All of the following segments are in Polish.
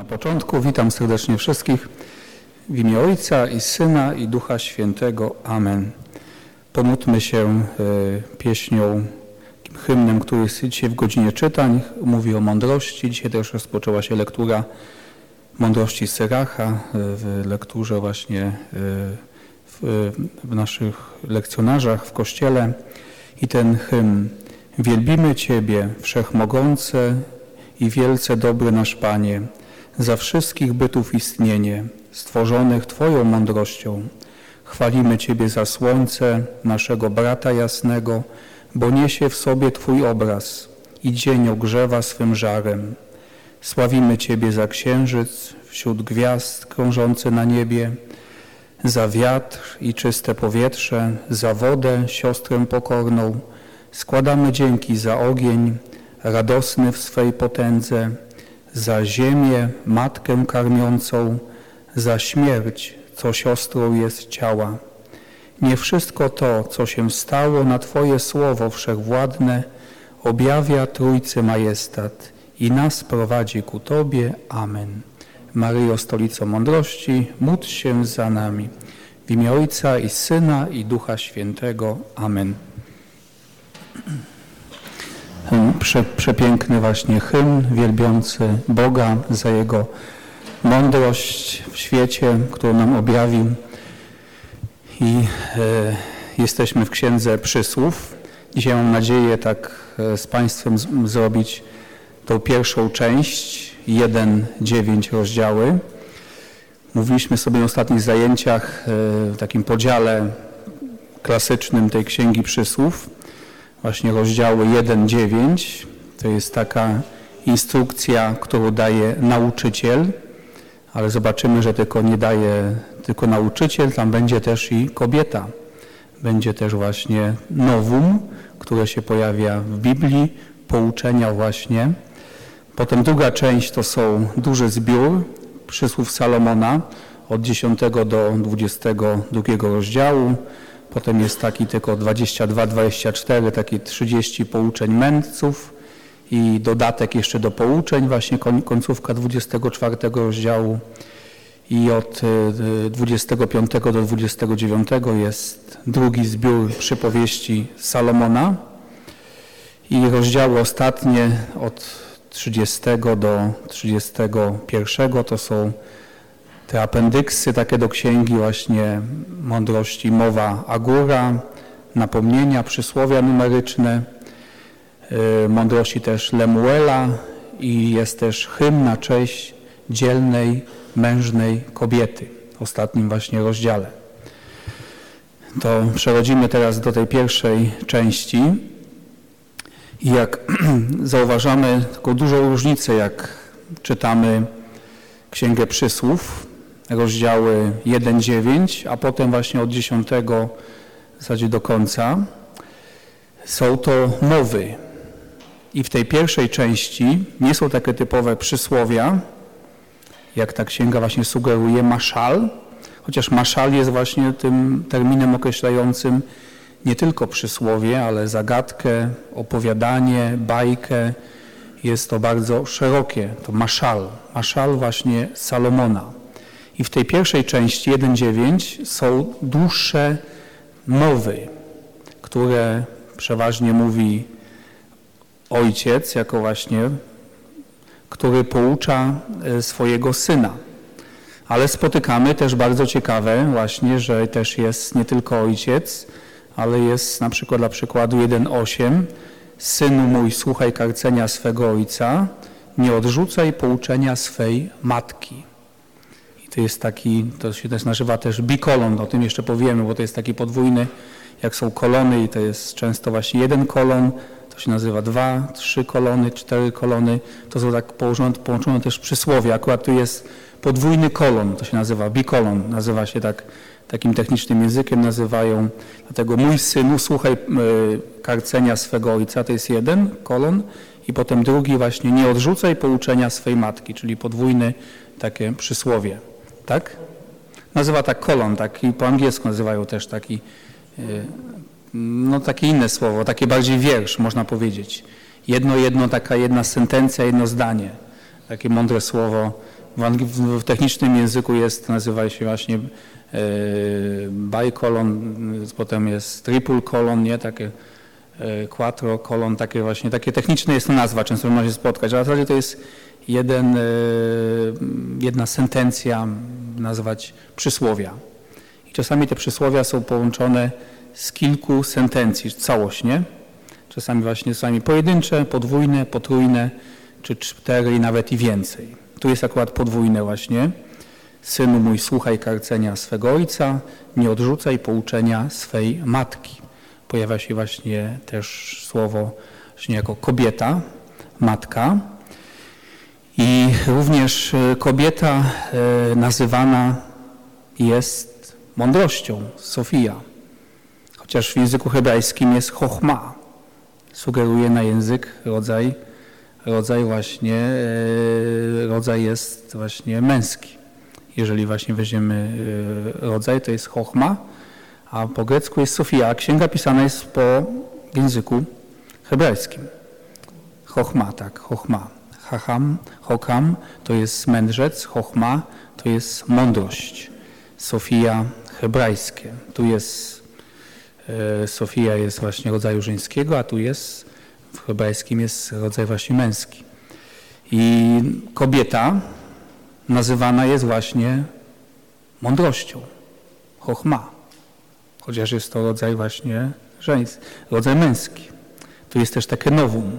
Na początku witam serdecznie wszystkich w imię Ojca i Syna i Ducha Świętego. Amen. Pomódlmy się e, pieśnią, hymnem, który jest dzisiaj w godzinie czytań. Mówi o mądrości. Dzisiaj też rozpoczęła się lektura mądrości Syracha e, w lekturze właśnie e, w, w naszych lekcjonarzach w Kościele. I ten hymn Wielbimy Ciebie, Wszechmogące i wielce dobry nasz Panie, za wszystkich bytów istnienie, stworzonych Twoją mądrością. Chwalimy Ciebie za słońce, naszego brata jasnego, bo niesie w sobie Twój obraz i dzień ogrzewa swym żarem. Sławimy Ciebie za księżyc wśród gwiazd krążący na niebie, za wiatr i czyste powietrze, za wodę, siostrę pokorną. Składamy dzięki za ogień, radosny w swej potędze, za ziemię, matkę karmiącą, za śmierć, co siostrą jest ciała. Nie wszystko to, co się stało na Twoje słowo wszechwładne, objawia Trójcy majestat i nas prowadzi ku Tobie. Amen. Maryjo, Stolico Mądrości, módl się za nami. W imię Ojca i Syna i Ducha Świętego. Amen. Prze, przepiękny właśnie hymn wielbiący Boga za Jego mądrość w świecie, którą nam objawił. I e, jesteśmy w Księdze Przysłów. Dzisiaj mam nadzieję tak e, z Państwem z, zrobić tą pierwszą część, 1-9 rozdziały. Mówiliśmy sobie na ostatnich zajęciach e, w takim podziale klasycznym tej Księgi Przysłów właśnie rozdziały 1-9. To jest taka instrukcja, którą daje nauczyciel, ale zobaczymy, że tylko nie daje tylko nauczyciel, tam będzie też i kobieta. Będzie też właśnie nowum, które się pojawia w Biblii, pouczenia właśnie. Potem druga część to są duży zbiór przysłów Salomona od 10 do 22 rozdziału. Potem jest taki tylko 22-24, taki 30 pouczeń mędrców i dodatek jeszcze do pouczeń, właśnie końcówka 24 rozdziału. I od 25 y, do 29 jest drugi zbiór przypowieści Salomona. I rozdziały ostatnie od 30 do 31 to są te apendyksy takie do księgi właśnie mądrości mowa Agura, napomnienia, przysłowia numeryczne, y, mądrości też Lemuela i jest też hymn na cześć dzielnej, mężnej kobiety w ostatnim właśnie rozdziale. To przechodzimy teraz do tej pierwszej części i jak zauważamy taką dużą różnicę, jak czytamy Księgę Przysłów, rozdziały 1-9, a potem właśnie od 10 w zasadzie do końca, są to mowy. I w tej pierwszej części nie są takie typowe przysłowia, jak ta księga właśnie sugeruje, maszal, chociaż maszal jest właśnie tym terminem określającym nie tylko przysłowie, ale zagadkę, opowiadanie, bajkę. Jest to bardzo szerokie, to maszal, maszal właśnie Salomona. I w tej pierwszej części 1.9 są dłuższe mowy, które przeważnie mówi ojciec, jako właśnie, który poucza e, swojego syna. Ale spotykamy też bardzo ciekawe właśnie, że też jest nie tylko ojciec, ale jest na przykład dla przykładu 1.8 Synu mój, słuchaj karcenia swego ojca, nie odrzucaj pouczenia swej matki. To jest taki, to się też nazywa też bikolon, o tym jeszcze powiemy, bo to jest taki podwójny, jak są kolony i to jest często właśnie jeden kolon, to się nazywa dwa, trzy kolony, cztery kolony, to są tak połączone, połączone też przysłowie. Akurat tu jest podwójny kolon, to się nazywa bikolon, nazywa się tak, takim technicznym językiem nazywają, dlatego mój synu, słuchaj y, karcenia swego ojca, to jest jeden kolon i potem drugi właśnie, nie odrzucaj pouczenia swej matki, czyli podwójne takie przysłowie tak? Nazywa tak kolon, taki po angielsku nazywają też taki, e, no takie inne słowo, takie bardziej wiersz, można powiedzieć. Jedno, jedno, taka jedna sentencja, jedno zdanie. Takie mądre słowo w, technicznym języku jest, nazywa się właśnie bicolon, potem jest triple colon, nie, takie quattro colon, takie właśnie, takie techniczne jest to nazwa, często można się spotkać, ale w zasadzie to jest jeden, jedna sentencja, nazwać przysłowia. I czasami te przysłowia są połączone z kilku sentencji, całośnie. Czasami właśnie czasami pojedyncze, podwójne, potrójne, czy cztery, nawet i więcej. Tu jest akurat podwójne właśnie. Synu mój, słuchaj karcenia swego ojca, nie odrzucaj pouczenia swej matki. Pojawia się właśnie też słowo właśnie jako kobieta, matka. I również e, kobieta e, nazywana jest mądrością, Sofia. Chociaż w języku hebrajskim jest chochma. Sugeruje na język rodzaj, rodzaj właśnie, e, rodzaj jest właśnie męski. Jeżeli właśnie weźmiemy rodzaj, to jest chochma, a po grecku jest Sofia. Księga pisana jest po języku hebrajskim. Chochma, tak, chochma. Hacham, Hokam to jest mędrzec, Chochma to jest mądrość. Sofia hebrajskie. Tu jest, e, Sofia jest właśnie rodzaju żeńskiego, a tu jest, w hebrajskim jest rodzaj właśnie męski. I kobieta nazywana jest właśnie mądrością, chochma, chociaż jest to rodzaj właśnie żeński, rodzaj męski. Tu jest też takie nowum,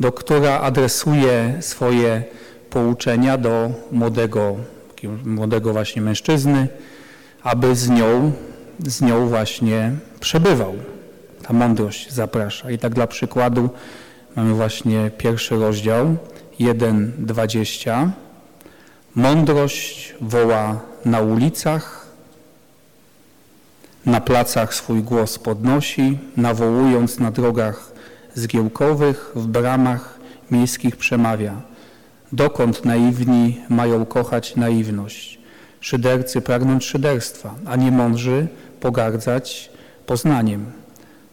do która adresuje swoje pouczenia do młodego, młodego właśnie mężczyzny, aby z nią, z nią właśnie przebywał. Ta mądrość zaprasza. I tak dla przykładu mamy właśnie pierwszy rozdział 1:20. Mądrość woła na ulicach, na placach swój głos podnosi, nawołując na drogach zgiełkowych w bramach miejskich przemawia. Dokąd naiwni mają kochać naiwność? Szydercy pragnąć szyderstwa, a nie mądrzy pogardzać poznaniem.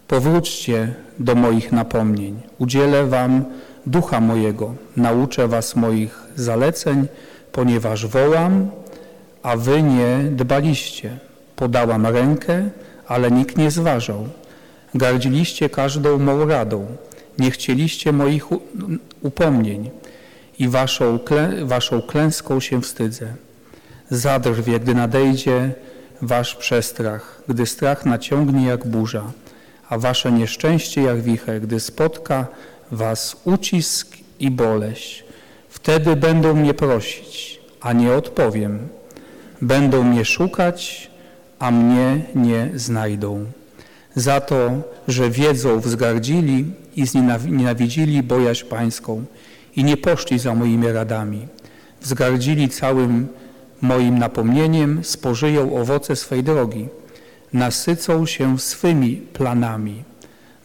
Powróćcie do moich napomnień. Udzielę wam ducha mojego. Nauczę was moich zaleceń, ponieważ wołam, a wy nie dbaliście. Podałam rękę, ale nikt nie zważał. Gardziliście każdą mą radą, nie chcieliście moich upomnień i waszą, klę, waszą klęską się wstydzę. Zadrwie, gdy nadejdzie wasz przestrach, gdy strach naciągnie jak burza, a wasze nieszczęście jak wicher, gdy spotka was ucisk i boleść. Wtedy będą mnie prosić, a nie odpowiem. Będą mnie szukać, a mnie nie znajdą za to, że wiedzą wzgardzili i znienawidzili bojaźń pańską i nie poszli za moimi radami. Wzgardzili całym moim napomnieniem, spożyją owoce swej drogi, nasycą się swymi planami,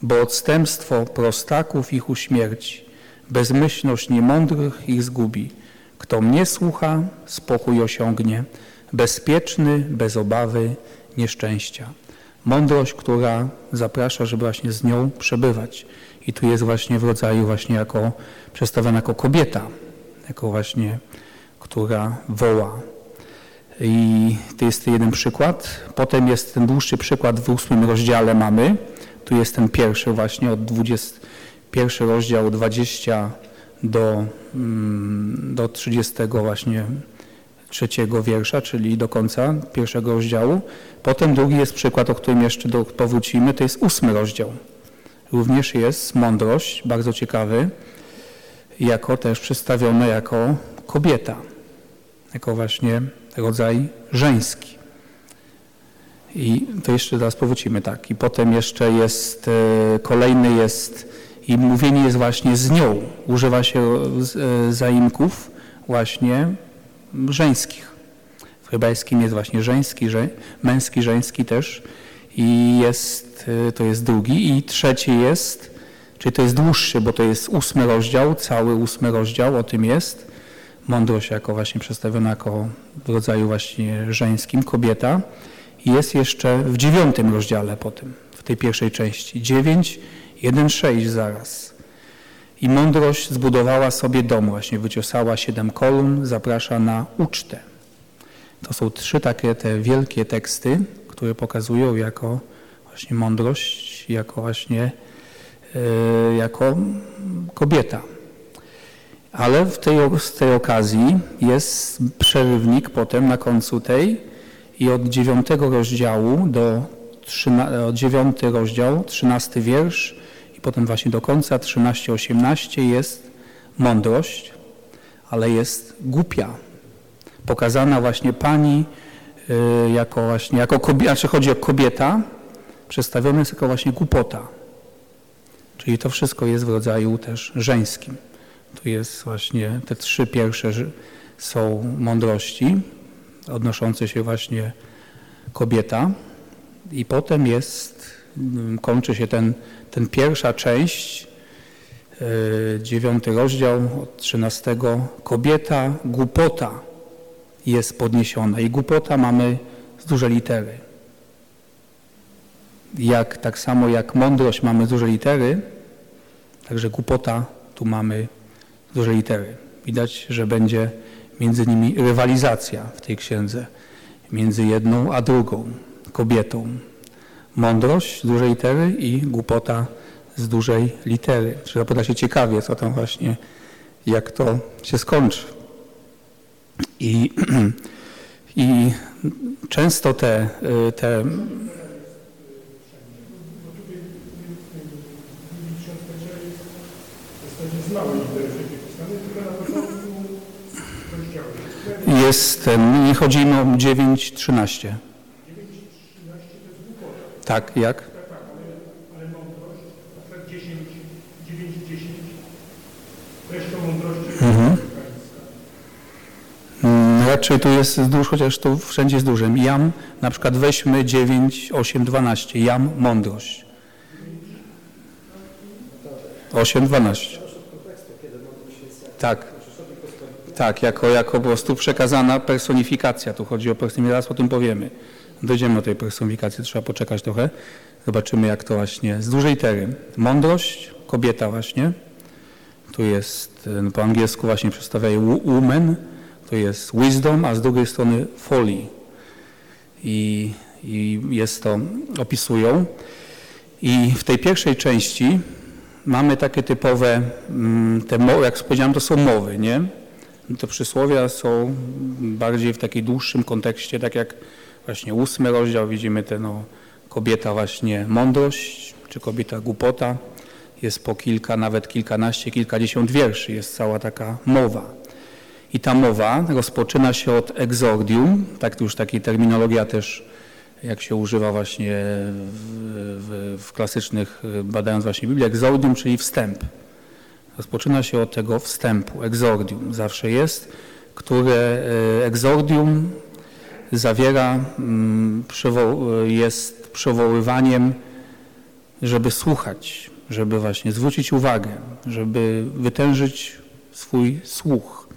bo odstępstwo prostaków ich uśmierci, bezmyślność niemądrych ich zgubi. Kto mnie słucha, spokój osiągnie, bezpieczny, bez obawy, nieszczęścia. Mądrość, która zaprasza, żeby właśnie z nią przebywać. I tu jest właśnie w rodzaju właśnie jako przedstawiona jako kobieta, jako właśnie, która woła. I to jest jeden przykład. Potem jest ten dłuższy przykład w ósmym rozdziale mamy. Tu jest ten pierwszy właśnie od 20, pierwszy rozdział 20 do, mm, do 30 właśnie trzeciego wiersza, czyli do końca pierwszego rozdziału. Potem drugi jest przykład, o którym jeszcze do, powrócimy, to jest ósmy rozdział. Również jest mądrość, bardzo ciekawy, jako też przedstawiona jako kobieta, jako właśnie rodzaj żeński. I to jeszcze teraz powrócimy, tak. I potem jeszcze jest, e, kolejny jest, i mówienie jest właśnie z nią. Używa się e, zaimków właśnie żeńskich. W hebrajskim jest właśnie żeński, że, męski, żeński też i jest, y, to jest drugi i trzeci jest, czyli to jest dłuższy, bo to jest ósmy rozdział, cały ósmy rozdział o tym jest. Mądrość jako właśnie przedstawiona jako w rodzaju właśnie żeńskim, kobieta. I jest jeszcze w dziewiątym rozdziale po tym, w tej pierwszej części. Dziewięć, jeden, sześć zaraz. I mądrość zbudowała sobie dom, właśnie wyciosała siedem kolumn, zaprasza na ucztę. To są trzy takie te wielkie teksty, które pokazują jako właśnie mądrość, jako właśnie yy, jako kobieta. Ale w tej, z tej okazji jest przerywnik potem na końcu tej i od dziewiątego rozdziału do od dziewiąty rozdział, trzynasty wiersz i potem właśnie do końca, 13-18 jest mądrość, ale jest głupia. Pokazana właśnie pani y, jako właśnie, jako kobieta, znaczy chodzi o kobieta, przedstawiona jest jako właśnie głupota. Czyli to wszystko jest w rodzaju też żeńskim. Tu jest właśnie te trzy pierwsze są mądrości, odnoszące się właśnie kobieta i potem jest, kończy się ten, ten pierwsza część, yy, dziewiąty rozdział od trzynastego, kobieta, głupota jest podniesiona i głupota mamy z duże litery. Jak, tak samo jak mądrość mamy z duże litery, także głupota tu mamy duże litery. Widać, że będzie między nimi rywalizacja w tej księdze, między jedną a drugą kobietą. Mądrość z dużej litery i głupota z dużej litery. Trzeba podać się ciekawie, co tam właśnie, jak to się skończy. I, i często te, te jest nie chodzi o 9.13. Tak, jak? Ale mądrość, na przykład 10, 9, 10, treścią mądrości mhm. Mm, raczej tu jest duż, chociaż tu wszędzie jest dużym. Jam, na przykład weźmy 9, 8, 12. Jam, mądrość. 8, 12. Tak. Tak, jako, jako po prostu przekazana personifikacja. Tu chodzi o personifikacja, o tym powiemy. Dojdziemy do tej personifikacji, trzeba poczekać trochę. Zobaczymy, jak to właśnie z dużej litery. Mądrość, kobieta właśnie. Tu jest, e, po angielsku właśnie przedstawiają woman, to jest wisdom, a z drugiej strony folly. I, I jest to, opisują. I w tej pierwszej części mamy takie typowe, mm, te, jak powiedziałem, to są mowy, nie? Te przysłowia są bardziej w takim dłuższym kontekście, tak jak właśnie ósmy rozdział, widzimy tę no, kobieta właśnie mądrość, czy kobieta głupota. Jest po kilka, nawet kilkanaście, kilkadziesiąt wierszy, jest cała taka mowa. I ta mowa rozpoczyna się od exordium, tak już takiej terminologia też, jak się używa właśnie w, w, w klasycznych, badając właśnie Biblię, exordium, czyli wstęp. Rozpoczyna się od tego wstępu, exordium zawsze jest, które exordium zawiera, mm, jest przywoływaniem, żeby słuchać, żeby właśnie zwrócić uwagę, żeby wytężyć swój słuch,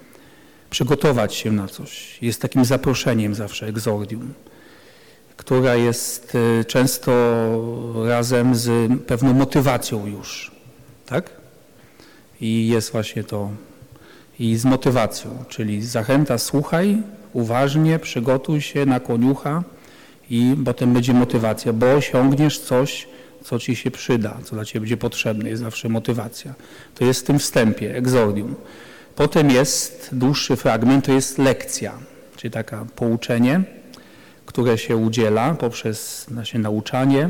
przygotować się na coś. Jest takim zaproszeniem zawsze egzordium, która jest y, często razem z pewną motywacją już, tak? I jest właśnie to i z motywacją, czyli zachęta, słuchaj, uważnie, przygotuj się na koniucha i potem będzie motywacja, bo osiągniesz coś, co ci się przyda, co dla ciebie będzie potrzebne, jest zawsze motywacja. To jest w tym wstępie, egzordium. Potem jest dłuższy fragment, to jest lekcja, czyli taka pouczenie, które się udziela poprzez nasze nauczanie.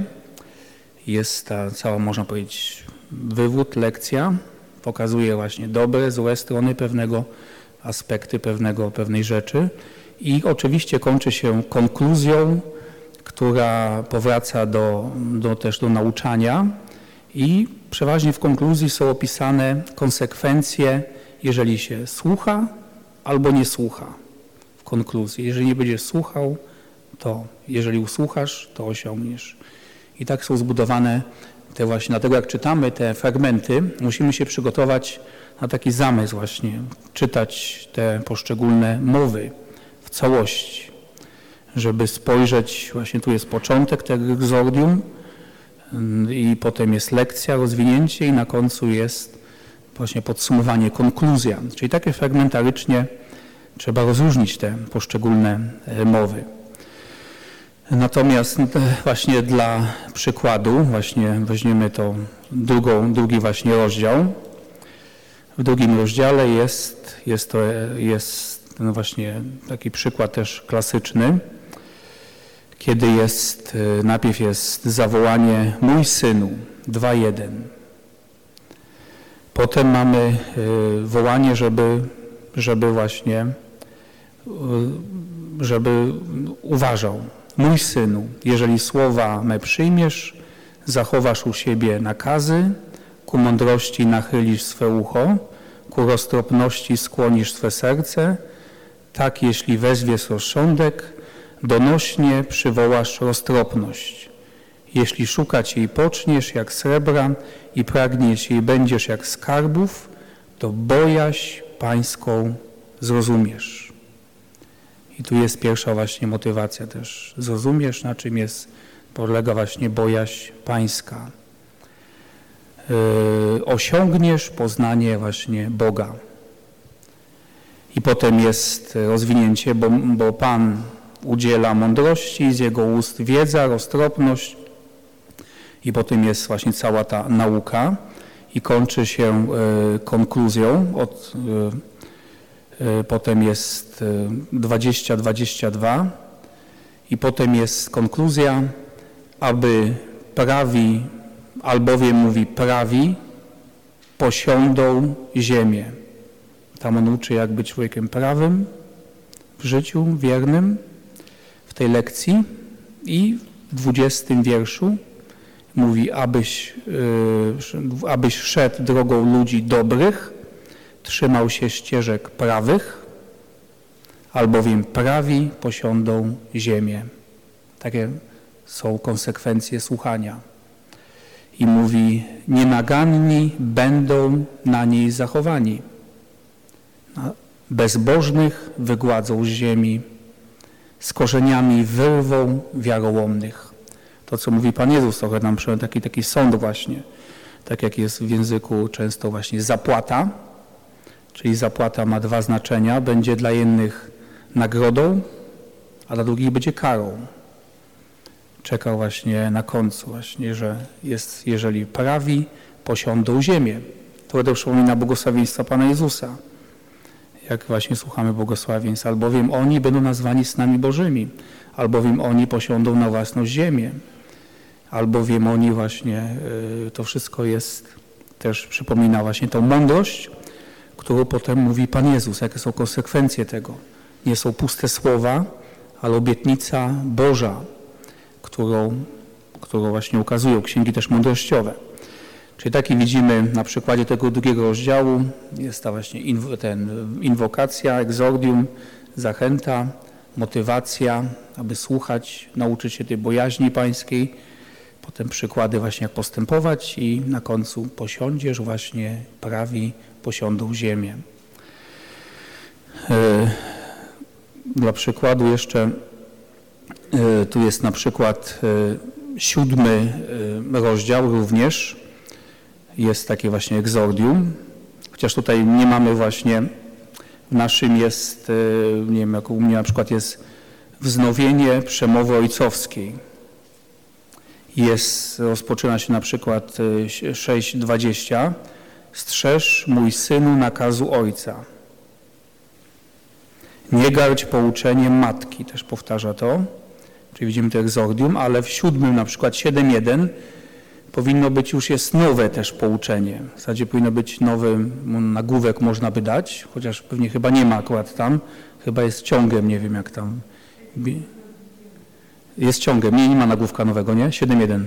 Jest ta cała, można powiedzieć, wywód, lekcja, pokazuje właśnie dobre, złe strony pewnego aspekty pewnego, pewnej rzeczy i oczywiście kończy się konkluzją, która powraca do, do, też do nauczania i przeważnie w konkluzji są opisane konsekwencje, jeżeli się słucha albo nie słucha w konkluzji. Jeżeli nie będziesz słuchał, to jeżeli usłuchasz, to osiągniesz. I tak są zbudowane te właśnie, dlatego jak czytamy te fragmenty, musimy się przygotować na taki zamysł właśnie, czytać te poszczególne mowy całości, żeby spojrzeć, właśnie tu jest początek tego egzordium i potem jest lekcja, rozwinięcie i na końcu jest właśnie podsumowanie, konkluzja. Czyli takie fragmentarycznie trzeba rozróżnić te poszczególne e, mowy. Natomiast e, właśnie dla przykładu, właśnie weźmiemy to drugą, drugi właśnie rozdział. W drugim rozdziale jest, jest, to, jest no właśnie taki przykład też klasyczny, kiedy jest, e, najpierw jest zawołanie mój synu, 2.1. Potem mamy e, wołanie, żeby, żeby właśnie, żeby uważał, Mój synu, jeżeli słowa me przyjmiesz, zachowasz u siebie nakazy, ku mądrości nachylisz swe ucho, ku roztropności skłonisz swe serce, tak jeśli wezwiesz rozsądek, donośnie przywołasz roztropność. Jeśli szukać jej poczniesz jak srebra i pragniesz jej będziesz jak skarbów, to bojaź pańską zrozumiesz. I tu jest pierwsza właśnie motywacja też. Zrozumiesz, na czym jest, polega właśnie bojaźń pańska. Yy, osiągniesz poznanie właśnie Boga. I potem jest rozwinięcie, bo, bo Pan udziela mądrości, z Jego ust wiedza, roztropność. I potem jest właśnie cała ta nauka. I kończy się y, konkluzją od y, E, potem jest 20-22 e, i potem jest konkluzja, aby prawi, albowiem mówi prawi, posiądą ziemię. Tam on uczy, jak być człowiekiem prawym w życiu, wiernym w tej lekcji i w 20 wierszu mówi, abyś, yy, abyś szedł drogą ludzi dobrych, trzymał się ścieżek prawych, albowiem prawi posiądą ziemię. Takie są konsekwencje słuchania. I mówi, nienaganni będą na niej zachowani. Bezbożnych wygładzą z ziemi, z korzeniami wyrwą wiarołomnych. To, co mówi Pan Jezus, trochę nam przyjął taki, taki sąd właśnie, tak jak jest w języku często właśnie zapłata, czyli zapłata ma dwa znaczenia, będzie dla jednych nagrodą, a dla drugich będzie karą. Czekał właśnie na końcu właśnie, że jest, jeżeli prawi, posiądą ziemię. To przypomina błogosławieństwa Pana Jezusa. Jak właśnie słuchamy błogosławieństw, albowiem oni będą nazwani snami Bożymi, albowiem oni posiądą na własność ziemię, albowiem oni właśnie, y, to wszystko jest, też przypomina właśnie tą mądrość, którą potem mówi Pan Jezus, jakie są konsekwencje tego. Nie są puste słowa, ale obietnica Boża, którą, którą właśnie ukazują księgi też mądrościowe. Czyli taki widzimy na przykładzie tego drugiego rozdziału, jest ta właśnie inw ten, inwokacja, egzordium, zachęta, motywacja, aby słuchać, nauczyć się tej bojaźni pańskiej, potem przykłady właśnie jak postępować i na końcu posiądziesz właśnie prawi posiądą ziemię. E, dla przykładu jeszcze e, tu jest na przykład e, siódmy rozdział również. Jest takie właśnie egzordium, chociaż tutaj nie mamy właśnie, w naszym jest, nie wiem, jak u mnie na przykład jest wznowienie przemowy ojcowskiej. Jest, rozpoczyna się na przykład 6.20 strzeż mój synu nakazu ojca. Nie gardź pouczeniem matki, też powtarza to, czyli widzimy to egzordium, ale w siódmym na przykład 7.1 powinno być już jest nowe też pouczenie. W zasadzie powinno być nowy nagłówek można by dać, chociaż pewnie chyba nie ma akurat tam, chyba jest ciągiem, nie wiem jak tam. Jest ciągiem, nie, nie ma nagłówka nowego, nie? 7.1.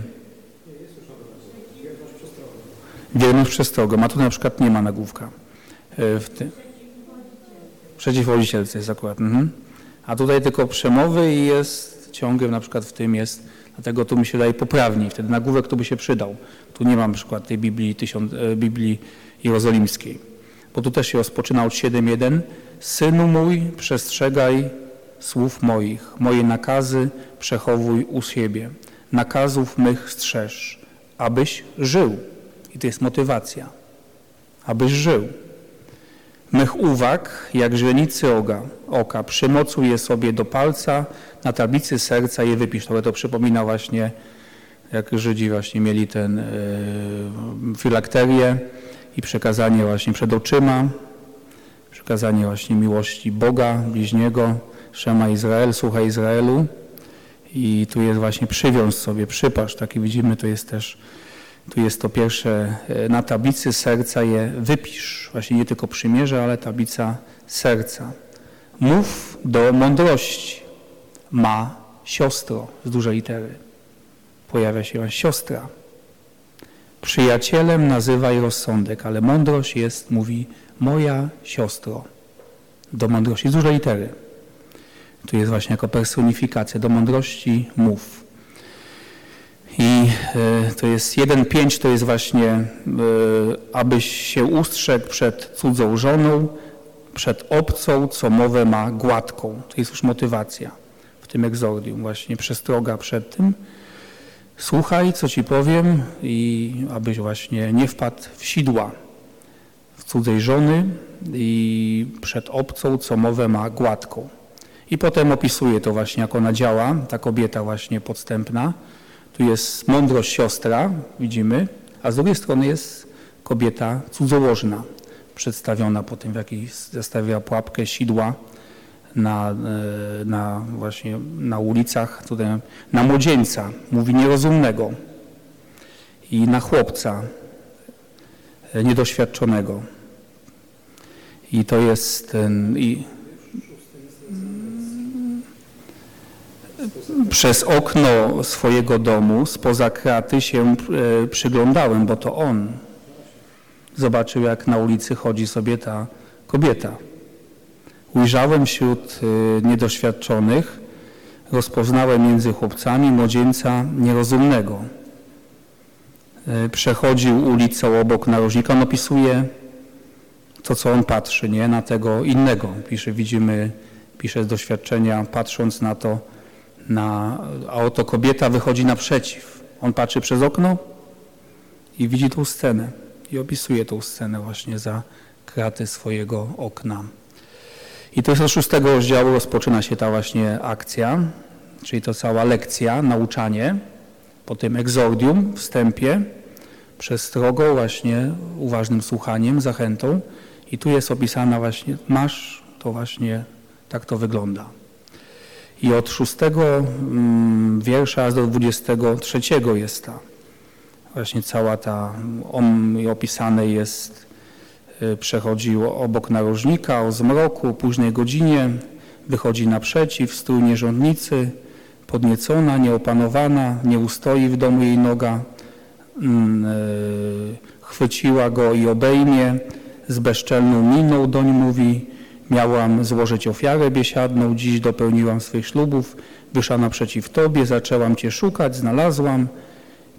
Wierność przestrogą, a tu na przykład nie ma nagłówka. E, w ty... Przeciwwodzicielce jest akurat. Mhm. A tutaj tylko przemowy i jest ciągiem na przykład w tym jest, dlatego tu mi się daje poprawniej, wtedy nagłówek tu by się przydał. Tu nie mam przykład tej Biblii, tysiąc, e, Biblii Jerozolimskiej. Bo tu też się rozpoczyna od 7.1. Synu mój, przestrzegaj słów moich, moje nakazy przechowuj u siebie. Nakazów mych strzeż, abyś żył. I to jest motywacja. abyś żył. Mych uwag, jak źrenicy oga, oka, przymocuj je sobie do palca, na tablicy serca je wypisz. To, to przypomina właśnie, jak Żydzi właśnie mieli ten yy, filakterię i przekazanie właśnie przed oczyma, przekazanie właśnie miłości Boga, bliźniego, Szema Izrael, słucha Izraelu. I tu jest właśnie przywiąż sobie, przypasz, taki widzimy, to jest też, tu jest to pierwsze, e, na tablicy serca je wypisz, właśnie nie tylko przymierze, ale tablica serca. Mów do mądrości, ma siostro z dużej litery. Pojawia się siostra. Przyjacielem nazywaj rozsądek, ale mądrość jest, mówi, moja siostro. Do mądrości z dużej litery. Tu jest właśnie jako personifikacja. Do mądrości mów. I y, to jest 1.5, to jest właśnie, y, abyś się ustrzegł przed cudzą żoną, przed obcą, co mowę ma gładką. To jest już motywacja w tym egzordium, właśnie przestroga przed tym. Słuchaj, co ci powiem i abyś właśnie nie wpadł w sidła w cudzej żony i przed obcą, co mowę ma gładką. I potem opisuje to właśnie, jak ona działa, ta kobieta właśnie podstępna. Tu jest mądrość siostra, widzimy, a z drugiej strony jest kobieta cudzołożna, przedstawiona po tym, w jakiej zastawia pułapkę sidła na, e, na właśnie na ulicach, tutaj na młodzieńca, mówi nierozumnego i na chłopca e, niedoświadczonego. I to jest ten, i przez okno swojego domu, spoza kraty się e, przyglądałem, bo to on zobaczył, jak na ulicy chodzi sobie ta kobieta. Ujrzałem wśród e, niedoświadczonych, rozpoznałem między chłopcami młodzieńca nierozumnego. E, przechodził ulicą obok narożnika. On opisuje to, co on patrzy, nie? Na tego innego. Pisze, widzimy, pisze z doświadczenia, patrząc na to, na, a oto kobieta wychodzi naprzeciw. On patrzy przez okno i widzi tą scenę i opisuje tą scenę właśnie za kraty swojego okna. I to jest od szóstego rozdziału rozpoczyna się ta właśnie akcja, czyli to cała lekcja, nauczanie, po tym egzordium, wstępie, przestrogą właśnie, uważnym słuchaniem, zachętą. I tu jest opisana właśnie, masz, to właśnie tak to wygląda. I od szóstego mm, wiersza do dwudziestego trzeciego jest ta właśnie cała ta, opisane jest, y, przechodził obok narożnika o zmroku, późnej godzinie, wychodzi naprzeciw, stój nierządnicy, podniecona, nieopanowana, nie ustoi w domu jej noga, mm, y, chwyciła go i obejmie, z bezczelną miną doń mówi, Miałam złożyć ofiarę biesiadną, dziś dopełniłam swych ślubów, wyszła naprzeciw Tobie, zaczęłam Cię szukać, znalazłam,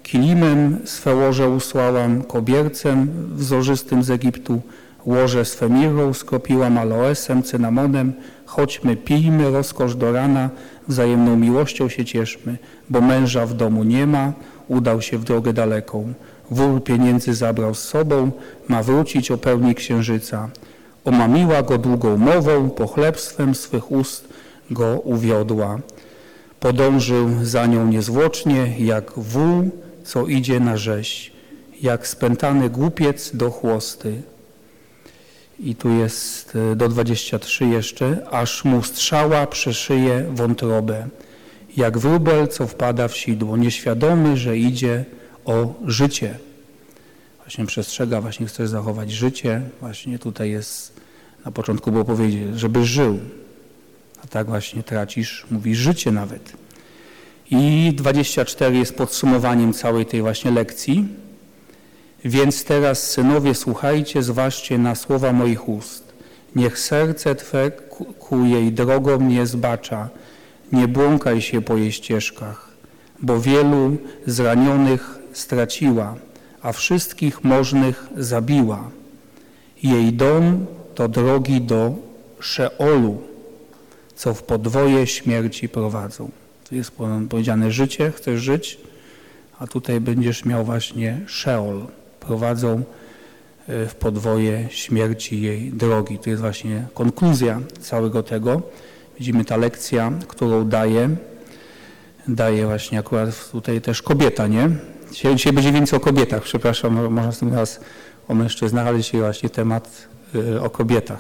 kilimem swe łoże usłałam, kobiercem wzorzystym z Egiptu, łoże swe mirą skropiłam aloesem, cynamonem, chodźmy, pijmy, rozkosz do rana, wzajemną miłością się cieszmy, bo męża w domu nie ma, udał się w drogę daleką. Wór pieniędzy zabrał z sobą, ma wrócić o pełni księżyca. Omamiła go długą mową, pochlebstwem swych ust go uwiodła. Podążył za nią niezwłocznie, jak wół, co idzie na rzeź, jak spętany głupiec do chłosty. I tu jest e, do 23 jeszcze, aż mu strzała przeszyje wątrobę, jak wróbel, co wpada w sidło, nieświadomy, że idzie o życie właśnie przestrzega, właśnie chcesz zachować życie, właśnie tutaj jest, na początku było powiedzieć, żeby żył, a tak właśnie tracisz, mówisz życie nawet. I 24 jest podsumowaniem całej tej właśnie lekcji. Więc teraz, synowie, słuchajcie, zważcie na słowa moich ust. Niech serce Twe ku jej drogom nie zbacza, nie błąkaj się po jej ścieżkach, bo wielu zranionych straciła a wszystkich możnych zabiła. Jej dom to drogi do Szeolu, co w podwoje śmierci prowadzą. Tu jest powiedziane życie, chcesz żyć, a tutaj będziesz miał właśnie Szeol. Prowadzą e, w podwoje śmierci jej drogi. To jest właśnie konkluzja całego tego. Widzimy ta lekcja, którą daje, daje właśnie akurat tutaj też kobieta, nie? Dzisiaj, dzisiaj będzie więcej o kobietach, przepraszam, może następny raz o mężczyznach, ale dzisiaj właśnie temat y, o kobietach.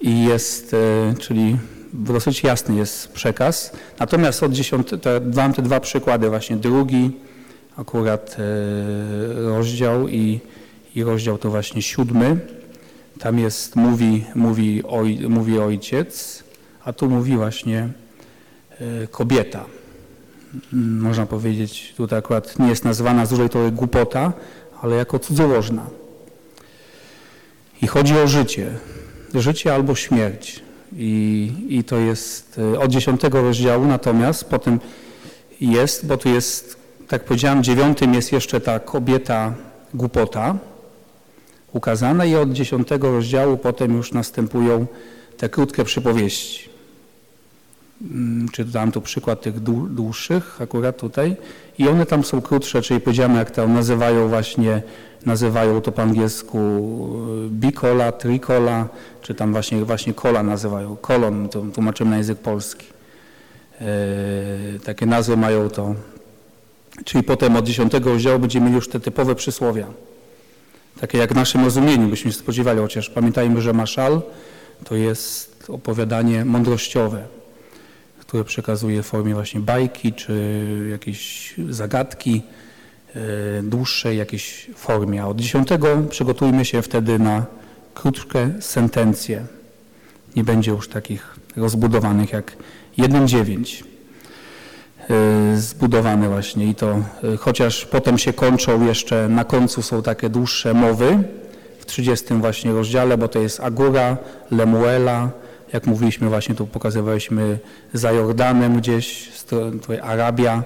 I jest, y, czyli dosyć jasny jest przekaz. Natomiast od dziesiąt, te, dam te dwa przykłady, właśnie drugi akurat y, rozdział i, i rozdział to właśnie siódmy. Tam jest, mówi, mówi, oj, mówi ojciec, a tu mówi właśnie kobieta można powiedzieć, tutaj akurat nie jest nazwana z dużej tory głupota, ale jako cudzołożna. I chodzi o życie. Życie albo śmierć. I, i to jest e, od dziesiątego rozdziału, natomiast potem jest, bo tu jest, tak powiedziałem, dziewiątym jest jeszcze ta kobieta głupota ukazana i od dziesiątego rozdziału potem już następują te krótkie przypowieści. Mm, czy tu przykład tych dłuższych akurat tutaj i one tam są krótsze, czyli powiedziałem jak tam nazywają właśnie, nazywają to po angielsku e, bicola, tricola, czy tam właśnie, właśnie kola nazywają, kolon, to tłumaczymy na język polski. E, takie nazwy mają to. Czyli potem od 10 rozdziału będziemy mieli już te typowe przysłowia. Takie jak w naszym rozumieniu byśmy się spodziewali, chociaż pamiętajmy, że maszal to jest opowiadanie mądrościowe które przekazuje w formie właśnie bajki czy jakiejś zagadki e, dłuższej jakiejś formie. A od dziesiątego przygotujmy się wtedy na krótkie sentencje. Nie będzie już takich rozbudowanych jak 1.9 e, zbudowane właśnie i to e, chociaż potem się kończą jeszcze, na końcu są takie dłuższe mowy w 30 właśnie rozdziale, bo to jest Agura, Lemuela, jak mówiliśmy właśnie, tu pokazywaliśmy za Jordanem gdzieś, tutaj Arabia,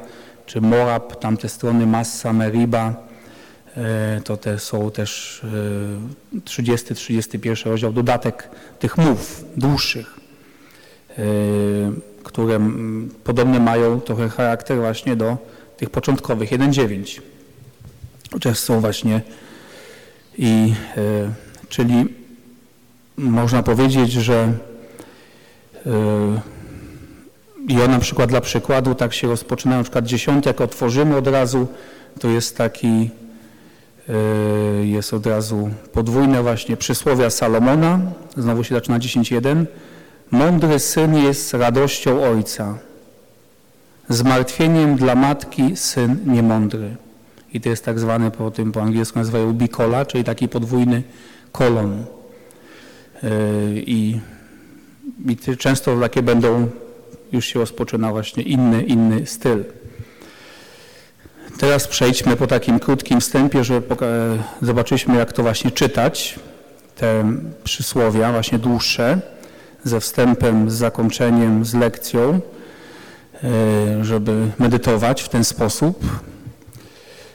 czy Moab, tamte strony Massa, Meriba, e, to te są też 30-31 e, rozdział, dodatek tych mów dłuższych, e, które podobnie mają trochę charakter właśnie do tych początkowych 1.9. Chociaż są właśnie i czyli można powiedzieć, że i on na przykład dla przykładu tak się rozpoczyna, na przykład dziesiątek otworzymy od razu, to jest taki, e, jest od razu podwójne właśnie przysłowia Salomona, znowu się zaczyna 10.1. Mądry syn jest radością ojca, zmartwieniem dla matki syn niemądry. I to jest tak zwany, po tym po angielsku nazywają bikola, czyli taki podwójny kolon. E, I i często takie będą, już się rozpoczyna właśnie inny, inny styl. Teraz przejdźmy po takim krótkim wstępie, że zobaczyliśmy jak to właśnie czytać, te przysłowia właśnie dłuższe, ze wstępem, z zakończeniem, z lekcją, e, żeby medytować w ten sposób.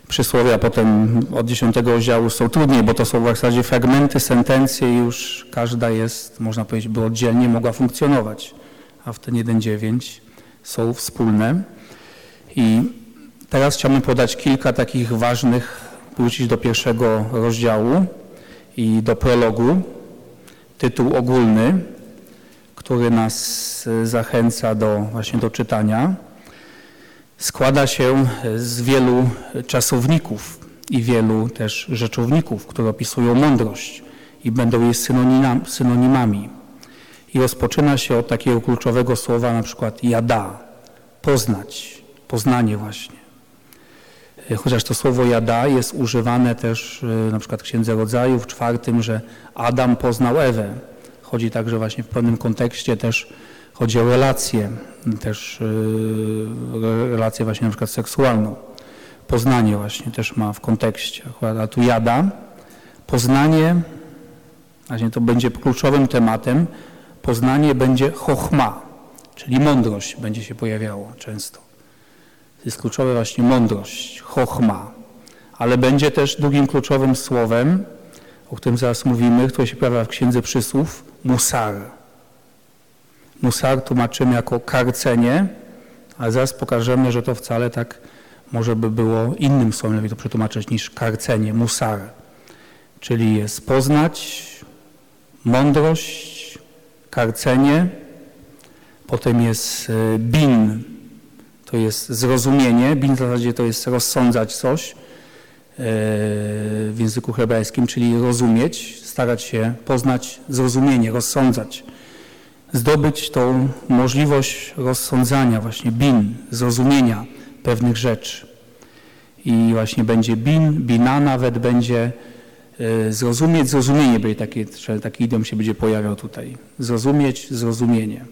Przysłowia potem od 10 rozdziału są trudniej, bo to są w zasadzie fragmenty, sentencje i już każda jest, można powiedzieć, by oddzielnie mogła funkcjonować, a w ten 1.9 są wspólne. I teraz chciałbym podać kilka takich ważnych, wrócić do pierwszego rozdziału i do prologu. Tytuł ogólny, który nas zachęca do, właśnie do czytania składa się z wielu czasowników i wielu też rzeczowników, które opisują mądrość i będą jej synonimami. I rozpoczyna się od takiego kluczowego słowa na przykład jada, poznać, poznanie właśnie. Chociaż to słowo jada jest używane też e, na przykład w Księdze Rodzaju w czwartym, że Adam poznał Ewę. Chodzi także właśnie w pewnym kontekście też Chodzi o relacje, też y, relację właśnie na przykład seksualną. Poznanie właśnie też ma w kontekście, a tu jada. Poznanie, właśnie to będzie kluczowym tematem, poznanie będzie chochma, czyli mądrość będzie się pojawiało często. To jest kluczowe właśnie mądrość, chochma. Ale będzie też drugim kluczowym słowem, o którym zaraz mówimy, które się pojawia w Księdze Przysłów, musar Musar tłumaczymy jako karcenie, ale zaraz pokażemy, że to wcale tak może by było innym słowem lepiej to przetłumaczyć niż karcenie, musar. czyli jest poznać, mądrość, karcenie, potem jest e, bin, to jest zrozumienie, bin w zasadzie to jest rozsądzać coś e, w języku hebrajskim, czyli rozumieć, starać się poznać zrozumienie, rozsądzać, zdobyć tą możliwość rozsądzania, właśnie bin, zrozumienia pewnych rzeczy. I właśnie będzie bin, bina nawet będzie e, zrozumieć, zrozumienie, będzie taki, taki idiom się będzie pojawiał tutaj. Zrozumieć, zrozumienie.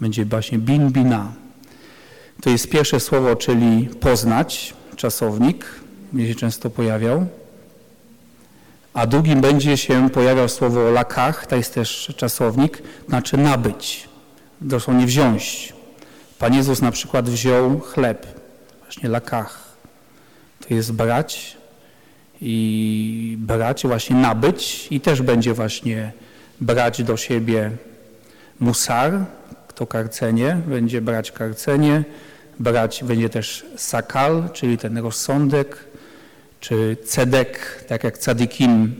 Będzie właśnie bin, bina. To jest pierwsze słowo, czyli poznać, czasownik, będzie się często pojawiał. A drugim będzie się pojawiał słowo lakach, to jest też czasownik, znaczy nabyć, dosłownie wziąć. Pan Jezus na przykład wziął chleb, właśnie lakach. To jest brać i brać, właśnie nabyć i też będzie właśnie brać do siebie musar, to karcenie, będzie brać karcenie, brać będzie też sakal, czyli ten rozsądek, czy cedek, tak jak cadikim,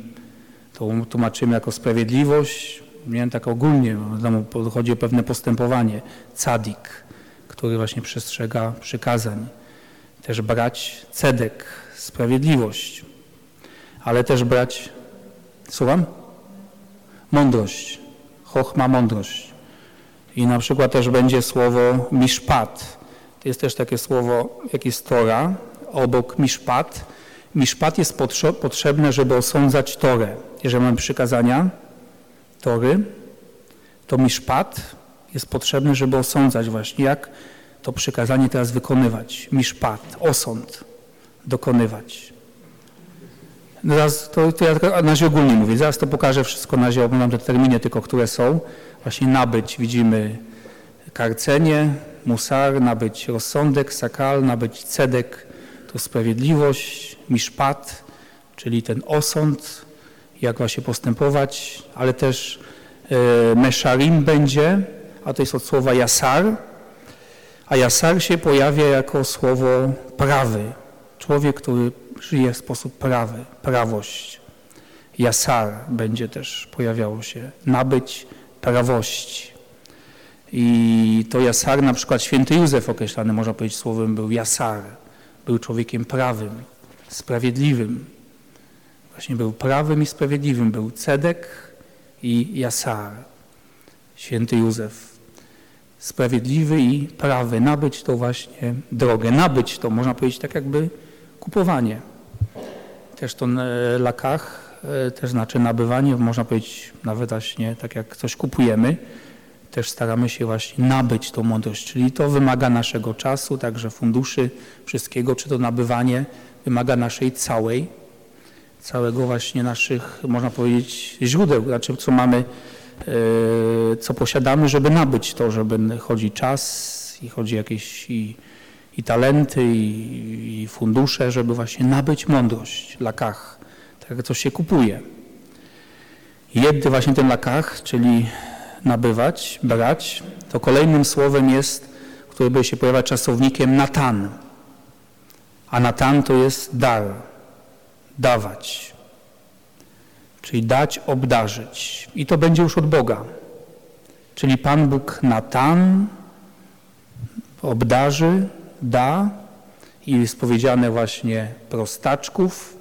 to tłumaczymy jako sprawiedliwość, nie tak ogólnie, no, chodzi o pewne postępowanie, cadik, który właśnie przestrzega przykazań. Też brać cedek, sprawiedliwość, ale też brać, słucham? Mądrość, chochma mądrość. I na przykład też będzie słowo miszpat. To jest też takie słowo, jak jest Tora, obok miszpat. Miszpat jest potrzebne, żeby osądzać Torę. Jeżeli mamy przykazania Tory, to miszpat jest potrzebny, żeby osądzać właśnie, jak to przykazanie teraz wykonywać. Miszpat, osąd dokonywać. Zaraz, to, to ja na razie ogólnie mówię, zaraz to pokażę wszystko na razie, oglądam te terminy tylko, które są. Właśnie nabyć widzimy karcenie, musar, nabyć rozsądek, sakal, nabyć cedek, to sprawiedliwość, miszpat, czyli ten osąd, jak właśnie postępować, ale też e, mesharim będzie, a to jest od słowa jasar, a jasar się pojawia jako słowo prawy. Człowiek, który żyje w sposób prawy, prawość. Jasar będzie też pojawiało się, nabyć prawości. I to jasar, na przykład święty Józef określany, można powiedzieć słowem, był jasar. Był człowiekiem prawym, sprawiedliwym. Właśnie był prawym i sprawiedliwym. Był cedek i jasar. Święty Józef. Sprawiedliwy i prawy. Nabyć to właśnie drogę. Nabyć to, można powiedzieć, tak jakby kupowanie. Też to lakach e, też znaczy nabywanie, można powiedzieć nawet właśnie tak jak coś kupujemy, też staramy się właśnie nabyć tą mądrość, czyli to wymaga naszego czasu, także funduszy, wszystkiego, czy to nabywanie wymaga naszej całej, całego właśnie naszych, można powiedzieć, źródeł, znaczy co mamy, e, co posiadamy, żeby nabyć to, żeby chodzi czas i chodzi jakieś i, i talenty i, i, fundusze, żeby właśnie nabyć mądrość, lakach, tak co się kupuje. Jedny właśnie ten lakach, czyli nabywać, brać, to kolejnym słowem jest, które by się pojawia czasownikiem natan. A natan to jest dar, dawać. Czyli dać, obdarzyć. I to będzie już od Boga. Czyli Pan Bóg natan obdarzy, da i jest powiedziane właśnie prostaczków,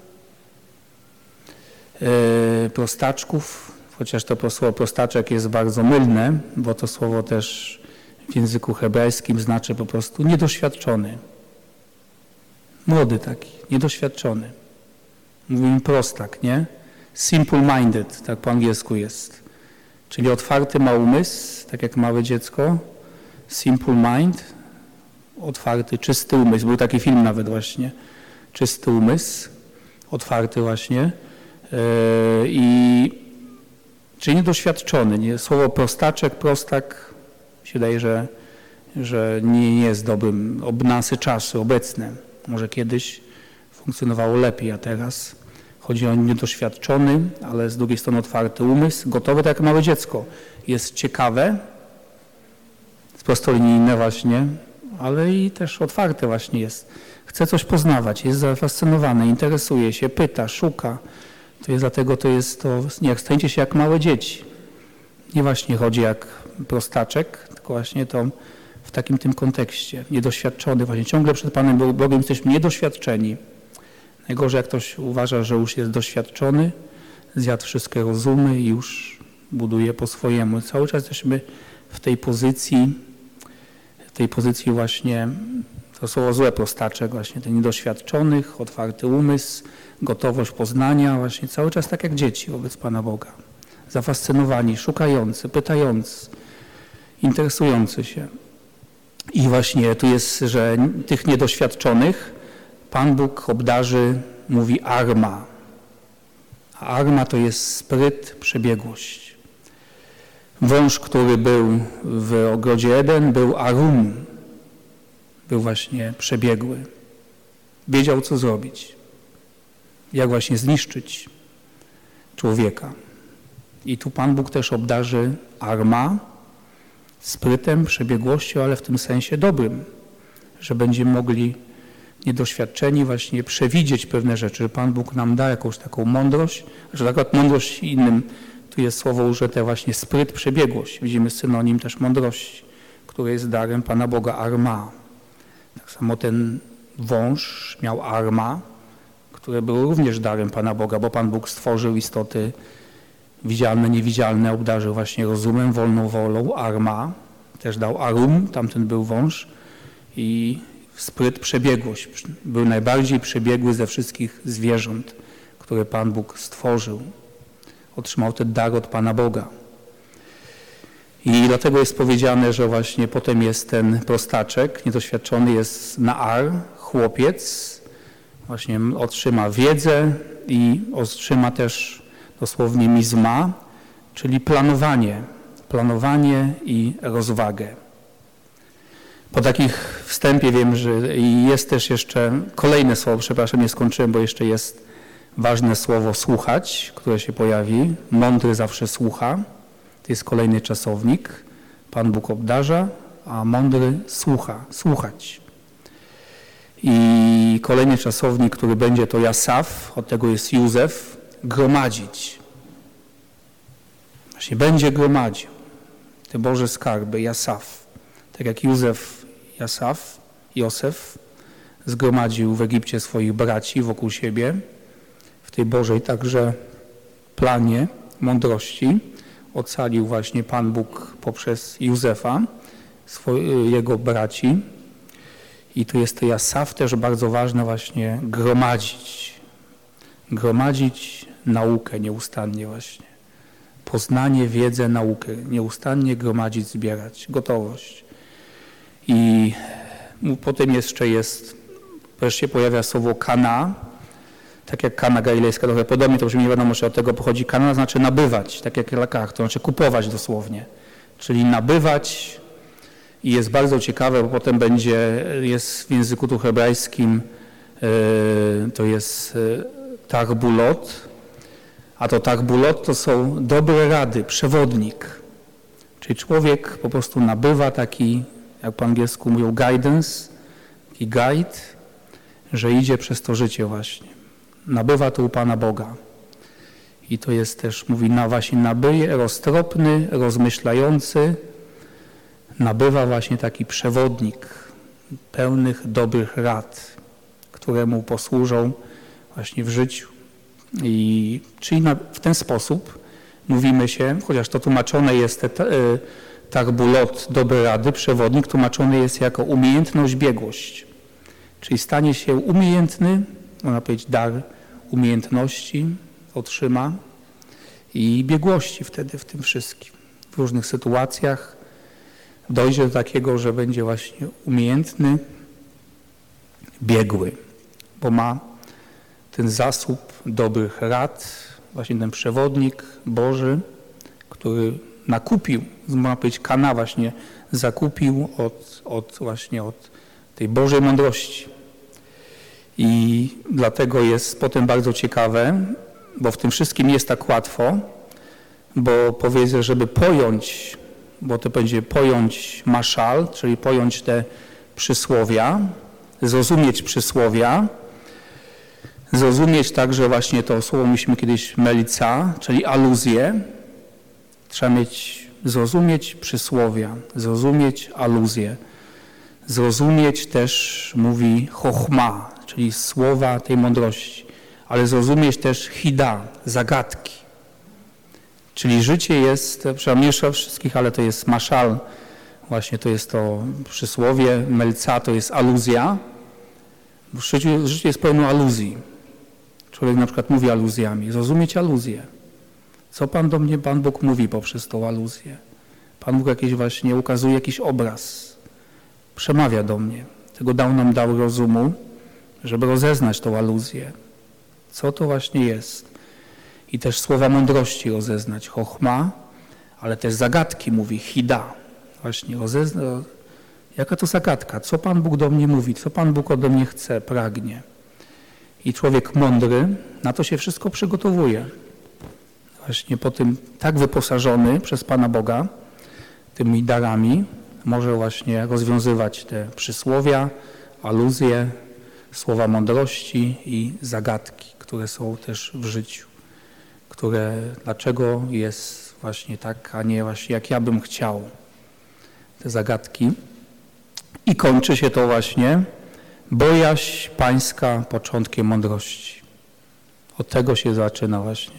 yy, prostaczków, chociaż to słowo prostaczek jest bardzo mylne, bo to słowo też w języku hebrajskim znaczy po prostu niedoświadczony. Młody taki, niedoświadczony. Mówimy prostak, nie? Simple-minded, tak po angielsku jest. Czyli otwarty ma umysł, tak jak małe dziecko. Simple mind, otwarty, czysty umysł. Był taki film nawet właśnie. Czysty umysł, otwarty właśnie. Yy, I Czyli niedoświadczony. Nie? Słowo prostaczek, prostak się daje, że, że nie jest dobrym obnasy czasu obecne. Może kiedyś funkcjonowało lepiej, a teraz chodzi o niedoświadczony, ale z drugiej strony otwarty umysł, gotowy tak jak małe dziecko. Jest ciekawe, prostolinijne właśnie, ale i też otwarte właśnie jest. Chce coś poznawać, jest zafascynowany, interesuje się, pyta, szuka, To jest dlatego, to jest to, jak stańcie się jak małe dzieci. Nie właśnie chodzi jak prostaczek, tylko właśnie to w takim tym kontekście, niedoświadczony, właśnie ciągle przed Panem Bogiem jesteśmy niedoświadczeni. Najgorzej, jak ktoś uważa, że już jest doświadczony, zjadł wszystkie rozumy i już buduje po swojemu. Cały czas jesteśmy w tej pozycji, w tej pozycji właśnie, to słowo złe prostaczek, właśnie ten niedoświadczonych, otwarty umysł, gotowość poznania, właśnie cały czas tak jak dzieci wobec Pana Boga. Zafascynowani, szukający, pytający, interesujący się. I właśnie tu jest, że tych niedoświadczonych Pan Bóg obdarzy, mówi arma. A arma to jest spryt, przebiegłość. Wąż, który był w ogrodzie Eden, był arum. Był właśnie przebiegły. Wiedział, co zrobić. Jak właśnie zniszczyć człowieka. I tu Pan Bóg też obdarzy arma, sprytem, przebiegłością, ale w tym sensie dobrym, że będziemy mogli niedoświadczeni właśnie przewidzieć pewne rzeczy, że Pan Bóg nam da jakąś taką mądrość, że akurat mądrość innym, tu jest słowo użyte właśnie spryt, przebiegłość. Widzimy synonim też mądrości, który jest darem Pana Boga, arma. Tak samo ten wąż miał arma, które było również darem Pana Boga, bo Pan Bóg stworzył istoty widzialne, niewidzialne, obdarzył właśnie rozumem, wolną wolą, arma, też dał arum, tamten był wąż i spryt, przebiegłość. Był najbardziej przebiegły ze wszystkich zwierząt, które Pan Bóg stworzył. Otrzymał ten dar od Pana Boga. I dlatego jest powiedziane, że właśnie potem jest ten prostaczek, niedoświadczony jest Naar, chłopiec, właśnie otrzyma wiedzę i otrzyma też dosłownie mizma, czyli planowanie, planowanie i rozwagę. Po takich wstępie wiem, że jest też jeszcze kolejne słowo, przepraszam, nie skończyłem, bo jeszcze jest ważne słowo słuchać, które się pojawi. Mądry zawsze słucha. To jest kolejny czasownik. Pan Bóg obdarza, a mądry słucha, słuchać. I kolejny czasownik, który będzie to Jasaf, od tego jest Józef, gromadzić. Właśnie będzie gromadził te Boże skarby, Jasaf. Tak jak Józef, Jasaf, Józef zgromadził w Egipcie swoich braci wokół siebie, w tej Bożej także planie mądrości ocalił właśnie Pan Bóg poprzez Józefa, jego braci. I tu jest to Jasaf też bardzo ważne właśnie gromadzić. Gromadzić naukę nieustannie właśnie. Poznanie, wiedzę, naukę. Nieustannie gromadzić, zbierać. Gotowość. I potem jeszcze jest, wreszcie pojawia słowo kana, tak jak kana galilejska, trochę podobnie, to brzmi nie wiadomo, że od tego pochodzi kana, znaczy nabywać, tak jak lakach, to znaczy kupować dosłownie. Czyli nabywać i jest bardzo ciekawe, bo potem będzie, jest w języku tu hebrajskim, e, to jest e, tarbulot, a to tarbulot to są dobre rady, przewodnik. Czyli człowiek po prostu nabywa taki, jak po angielsku mówią, guidance, taki guide, że idzie przez to życie właśnie. Nabywa to u Pana Boga. I to jest też, mówi, na właśnie nabyje, roztropny, rozmyślający, nabywa właśnie taki przewodnik pełnych dobrych rad, które mu posłużą właśnie w życiu. I, czyli na, w ten sposób mówimy się, chociaż to tłumaczone jest te, te, tarbulot, dobre rady, przewodnik, tłumaczony jest jako umiejętność, biegłość. Czyli stanie się umiejętny, można powiedzieć dar umiejętności otrzyma i biegłości wtedy w tym wszystkim. W różnych sytuacjach dojdzie do takiego, że będzie właśnie umiejętny, biegły, bo ma ten zasób dobrych rad, właśnie ten przewodnik Boży, który nakupił, można powiedzieć, kana właśnie zakupił od, od właśnie od tej Bożej mądrości. I dlatego jest potem bardzo ciekawe, bo w tym wszystkim jest tak łatwo, bo powiedzę, żeby pojąć, bo to będzie pojąć maszal, czyli pojąć te przysłowia, zrozumieć przysłowia, zrozumieć także właśnie to słowo myśmy kiedyś melica, czyli aluzję. Trzeba mieć, zrozumieć przysłowia, zrozumieć aluzję. Zrozumieć też, mówi chochma, czyli słowa tej mądrości, ale zrozumieć też hida, zagadki. Czyli życie jest, mniejsze wszystkich, ale to jest maszal, właśnie to jest to przysłowie, melca to jest aluzja. Życie, życie jest pełno aluzji. Człowiek na przykład mówi aluzjami. Zrozumieć aluzję. Co Pan do mnie, Pan Bóg mówi poprzez tą aluzję? Pan Bóg jakieś właśnie ukazuje jakiś obraz. Przemawia do mnie. Tego dał nam dał rozumu, żeby rozeznać tą aluzję. Co to właśnie jest? I też słowa mądrości rozeznać. Chochma, ale też zagadki mówi. Hida. Właśnie rozezna... Jaka to zagadka? Co Pan Bóg do mnie mówi? Co Pan Bóg ode mnie chce, pragnie? I człowiek mądry na to się wszystko przygotowuje. Właśnie po tym tak wyposażony przez Pana Boga tymi darami może właśnie rozwiązywać te przysłowia, aluzje, słowa mądrości i zagadki, które są też w życiu. Które dlaczego jest właśnie tak, a nie właśnie jak ja bym chciał. Te zagadki. I kończy się to właśnie Bojaźń pańska początkiem mądrości. Od tego się zaczyna właśnie.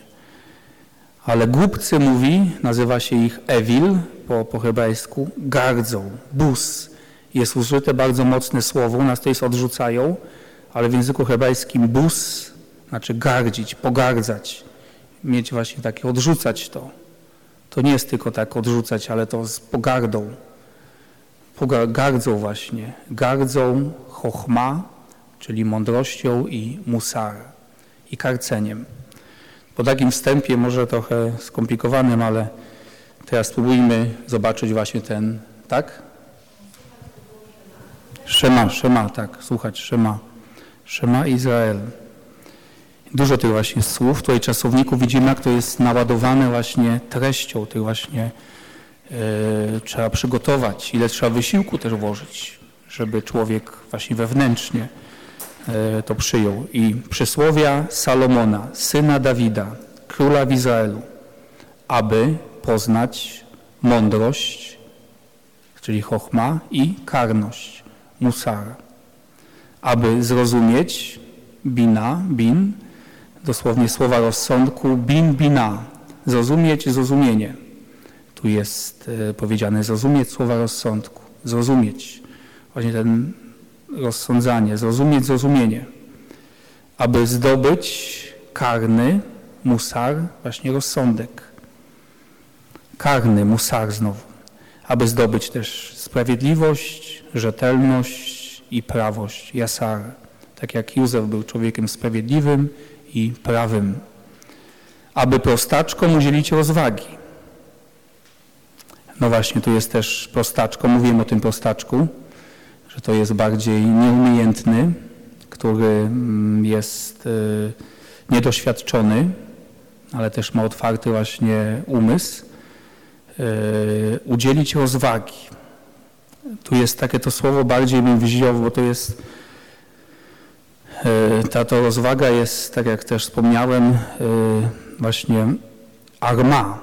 Ale głupcy mówi, nazywa się ich Ewil po, po hebrajsku, gardzą, bus. Jest użyte bardzo mocne słowo, nas to jest odrzucają, ale w języku hebrajskim bus znaczy gardzić, pogardzać, mieć właśnie takie, odrzucać to. To nie jest tylko tak odrzucać, ale to z pogardą. Pogardzą właśnie, gardzą chochma, czyli mądrością i musar, i karceniem. Po takim wstępie, może trochę skomplikowanym, ale teraz spróbujmy zobaczyć właśnie ten, tak? Szema, Szema, tak, słuchać, Szema. Szema Izrael. Dużo tych właśnie słów, tutaj czasowniku widzimy, jak to jest naładowane właśnie treścią, tych właśnie e, trzeba przygotować, ile trzeba wysiłku też włożyć żeby człowiek właśnie wewnętrznie e, to przyjął. I przysłowia Salomona, syna Dawida, króla w Izraelu, aby poznać mądrość, czyli chochma i karność, musara, aby zrozumieć bina, bin, dosłownie słowa rozsądku, bin, bina, zrozumieć zrozumienie. Tu jest e, powiedziane zrozumieć słowa rozsądku, zrozumieć właśnie ten rozsądzanie, zrozumieć zrozumienie, aby zdobyć karny, musar, właśnie rozsądek. Karny, musar znowu, aby zdobyć też sprawiedliwość, rzetelność i prawość, jasar. Tak jak Józef był człowiekiem sprawiedliwym i prawym. Aby prostaczkom udzielić rozwagi. No właśnie, tu jest też prostaczko, mówiłem o tym prostaczku, że to jest bardziej nieumiejętny, który mm, jest y, niedoświadczony, ale też ma otwarty właśnie umysł, y, udzielić rozwagi. Tu jest takie to słowo bardziej bym wziął, bo to jest ta to rozwaga jest, tak jak też wspomniałem, właśnie arma,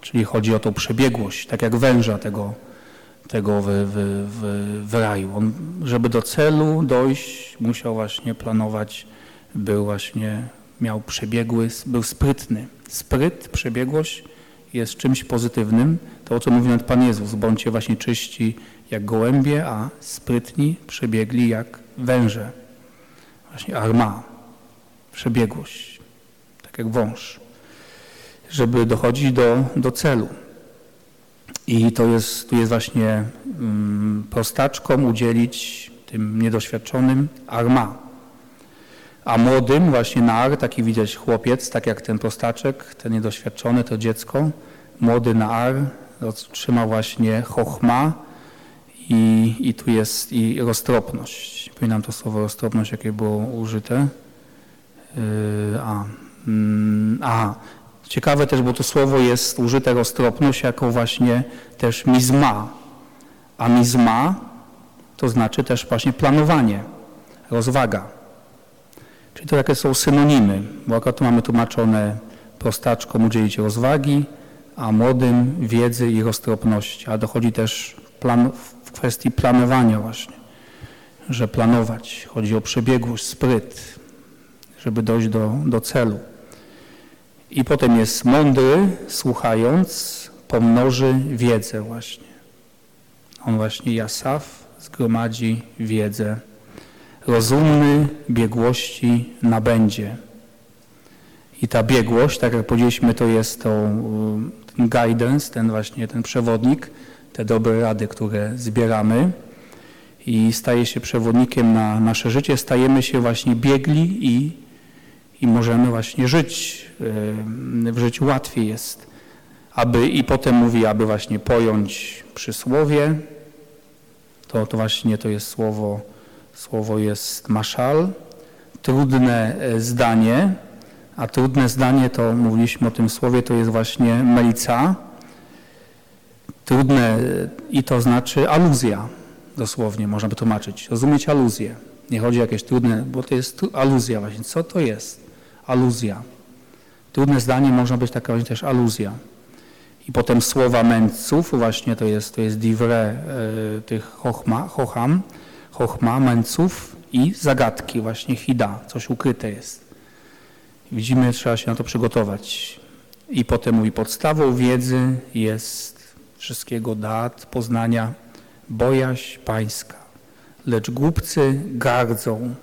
czyli chodzi o tą przebiegłość, tak jak węża tego tego w, w, w, w raju. On, żeby do celu dojść, musiał właśnie planować, był właśnie, miał przebiegły, był sprytny. Spryt, przebiegłość jest czymś pozytywnym. To o co mówi nawet Pan Jezus, bądźcie właśnie czyści jak gołębie, a sprytni, przebiegli jak węże. Właśnie arma, przebiegłość, tak jak wąż, żeby dochodzić do, do celu. I to jest, tu jest właśnie um, prostaczkom udzielić tym niedoświadczonym arma. A młodym właśnie nar, taki widać chłopiec, tak jak ten prostaczek, ten niedoświadczony, to dziecko, młody nar otrzymał właśnie chochma i, i tu jest i roztropność. Powinnam to słowo roztropność, jakie było użyte. Yy, a, mm, aha, Ciekawe też, bo to słowo jest użyte roztropność jako właśnie też mizma. A mizma to znaczy też właśnie planowanie, rozwaga. Czyli to jakie są synonimy, bo akurat tu mamy tłumaczone prostaczkom udzielić rozwagi, a młodym wiedzy i roztropności, a dochodzi też plan, kwestii planowania właśnie, że planować. Chodzi o przebiegłość, spryt, żeby dojść do, do celu. I potem jest mądry, słuchając, pomnoży wiedzę właśnie. On właśnie, Jasaf, zgromadzi wiedzę. Rozumny biegłości nabędzie. I ta biegłość, tak jak powiedzieliśmy, to jest to ten guidance, ten właśnie ten przewodnik, te dobre rady, które zbieramy i staje się przewodnikiem na nasze życie, stajemy się właśnie biegli i, i możemy właśnie żyć. W życiu łatwiej jest. Aby, I potem mówi, aby właśnie pojąć przysłowie, to, to właśnie to jest słowo, słowo jest maszal, trudne e, zdanie, a trudne zdanie to, mówiliśmy o tym słowie, to jest właśnie melica, trudne e, i to znaczy aluzja, dosłownie można by tłumaczyć, rozumieć aluzję. Nie chodzi o jakieś trudne, bo to jest aluzja właśnie. Co to jest? Aluzja. Trudne zdanie można być taka właśnie też aluzja. I potem słowa mędrców, właśnie to jest, to jest divre y, tych chochma, chocham, chochma, mędrców i zagadki, właśnie hida, coś ukryte jest. Widzimy, trzeba się na to przygotować. I potem mówi, podstawą wiedzy jest wszystkiego dat, poznania, bojaźń pańska. Lecz głupcy gardzą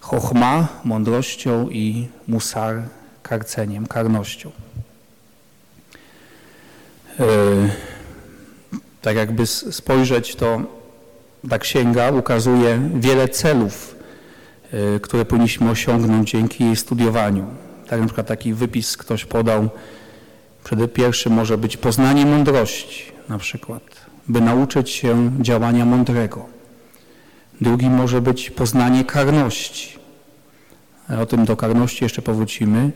chochma, mądrością i musar, karceniem, karnością. E, tak jakby spojrzeć, to ta księga ukazuje wiele celów, e, które powinniśmy osiągnąć dzięki jej studiowaniu. Tak na przykład taki wypis ktoś podał, przede pierwszym może być poznanie mądrości na przykład, by nauczyć się działania mądrego. Drugi może być poznanie karności. O tym do karności jeszcze powrócimy.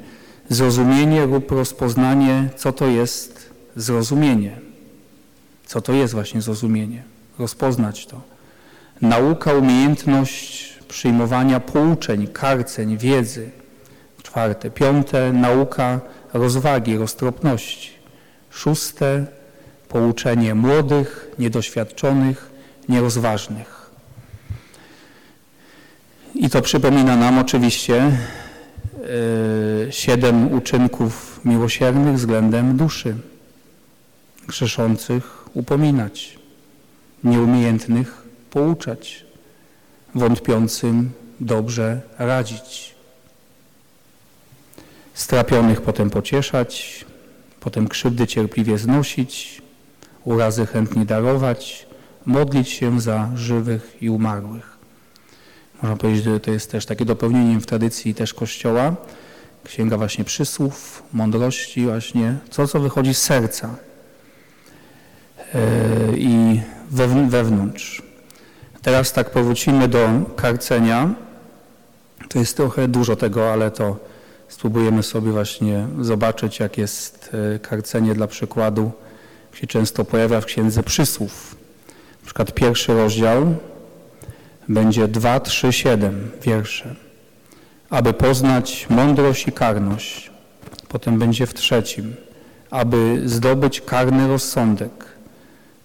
Zrozumienie lub rozpoznanie, co to jest zrozumienie. Co to jest właśnie zrozumienie? Rozpoznać to. Nauka, umiejętność przyjmowania pouczeń, karceń, wiedzy. Czwarte. Piąte, nauka rozwagi, roztropności. Szóste, pouczenie młodych, niedoświadczonych, nierozważnych. I to przypomina nam oczywiście yy, siedem uczynków miłosiernych względem duszy grzeszących upominać, nieumiejętnych pouczać, wątpiącym dobrze radzić, strapionych potem pocieszać, potem krzywdy cierpliwie znosić, urazy chętnie darować, modlić się za żywych i umarłych. Można powiedzieć, że to jest też takie dopełnienie w tradycji też Kościoła, księga właśnie przysłów, mądrości właśnie, co co wychodzi z serca, E, i wewnątrz. Teraz tak powrócimy do karcenia. To jest trochę dużo tego, ale to spróbujemy sobie właśnie zobaczyć, jak jest e, karcenie dla przykładu, się często pojawia w Księdze Przysłów. Na przykład pierwszy rozdział będzie 2, 3, 7 wiersze. Aby poznać mądrość i karność. Potem będzie w trzecim. Aby zdobyć karny rozsądek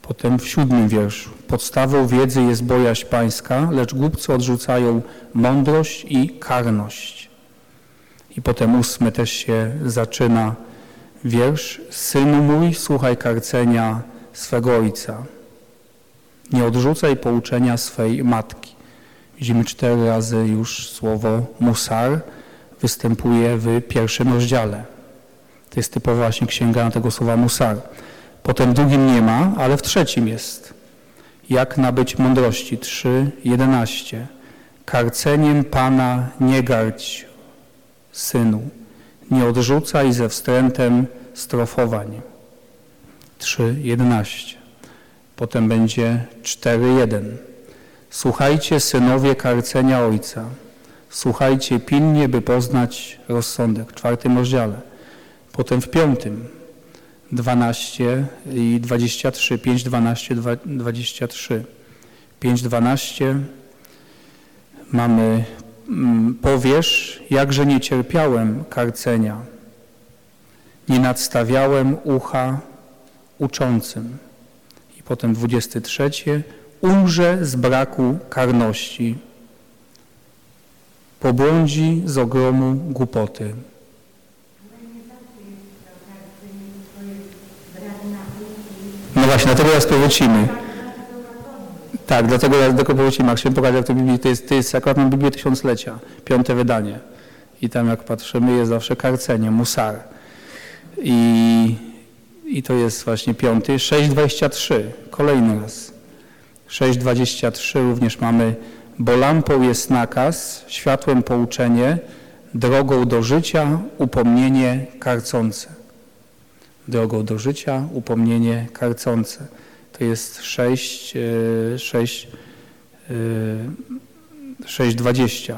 Potem w siódmym wierszu. Podstawą wiedzy jest bojaźń pańska, lecz głupcy odrzucają mądrość i karność. I potem ósmy też się zaczyna wiersz. Synu mój, słuchaj karcenia swego ojca. Nie odrzucaj pouczenia swej matki. Widzimy cztery razy już słowo musar występuje w pierwszym rozdziale. To jest typowa właśnie księga tego słowa musar. Potem w drugim nie ma, ale w trzecim jest. Jak nabyć mądrości? 3:11. Karceniem Pana nie gardź, synu. Nie odrzucaj ze wstrętem strofowań. 3:11. Potem będzie 4:1. Słuchajcie, synowie, karcenia Ojca. Słuchajcie pilnie, by poznać rozsądek. W czwartym rozdziale. Potem w piątym 12 i 23, 5, 12, 23. 5, 12 mamy powiesz, jakże nie cierpiałem karcenia, nie nadstawiałem ucha uczącym. I potem 23. Umrze z braku karności, pobłądzi z ogromu głupoty. No właśnie, dlatego teraz powrócimy. Tak, dlatego ja tylko powrócimy. Jak się pokazać, jak to Biblii, to jest, to jest akurat na Biblię Tysiąclecia, piąte wydanie. I tam jak patrzymy jest zawsze karcenie, musar. I, i to jest właśnie piąty. 6,23, kolejny raz. 6,23 również mamy, bo lampą jest nakaz, światłem pouczenie, drogą do życia upomnienie karcące. Drogą do życia upomnienie karcące. To jest 6, 6, 6,20.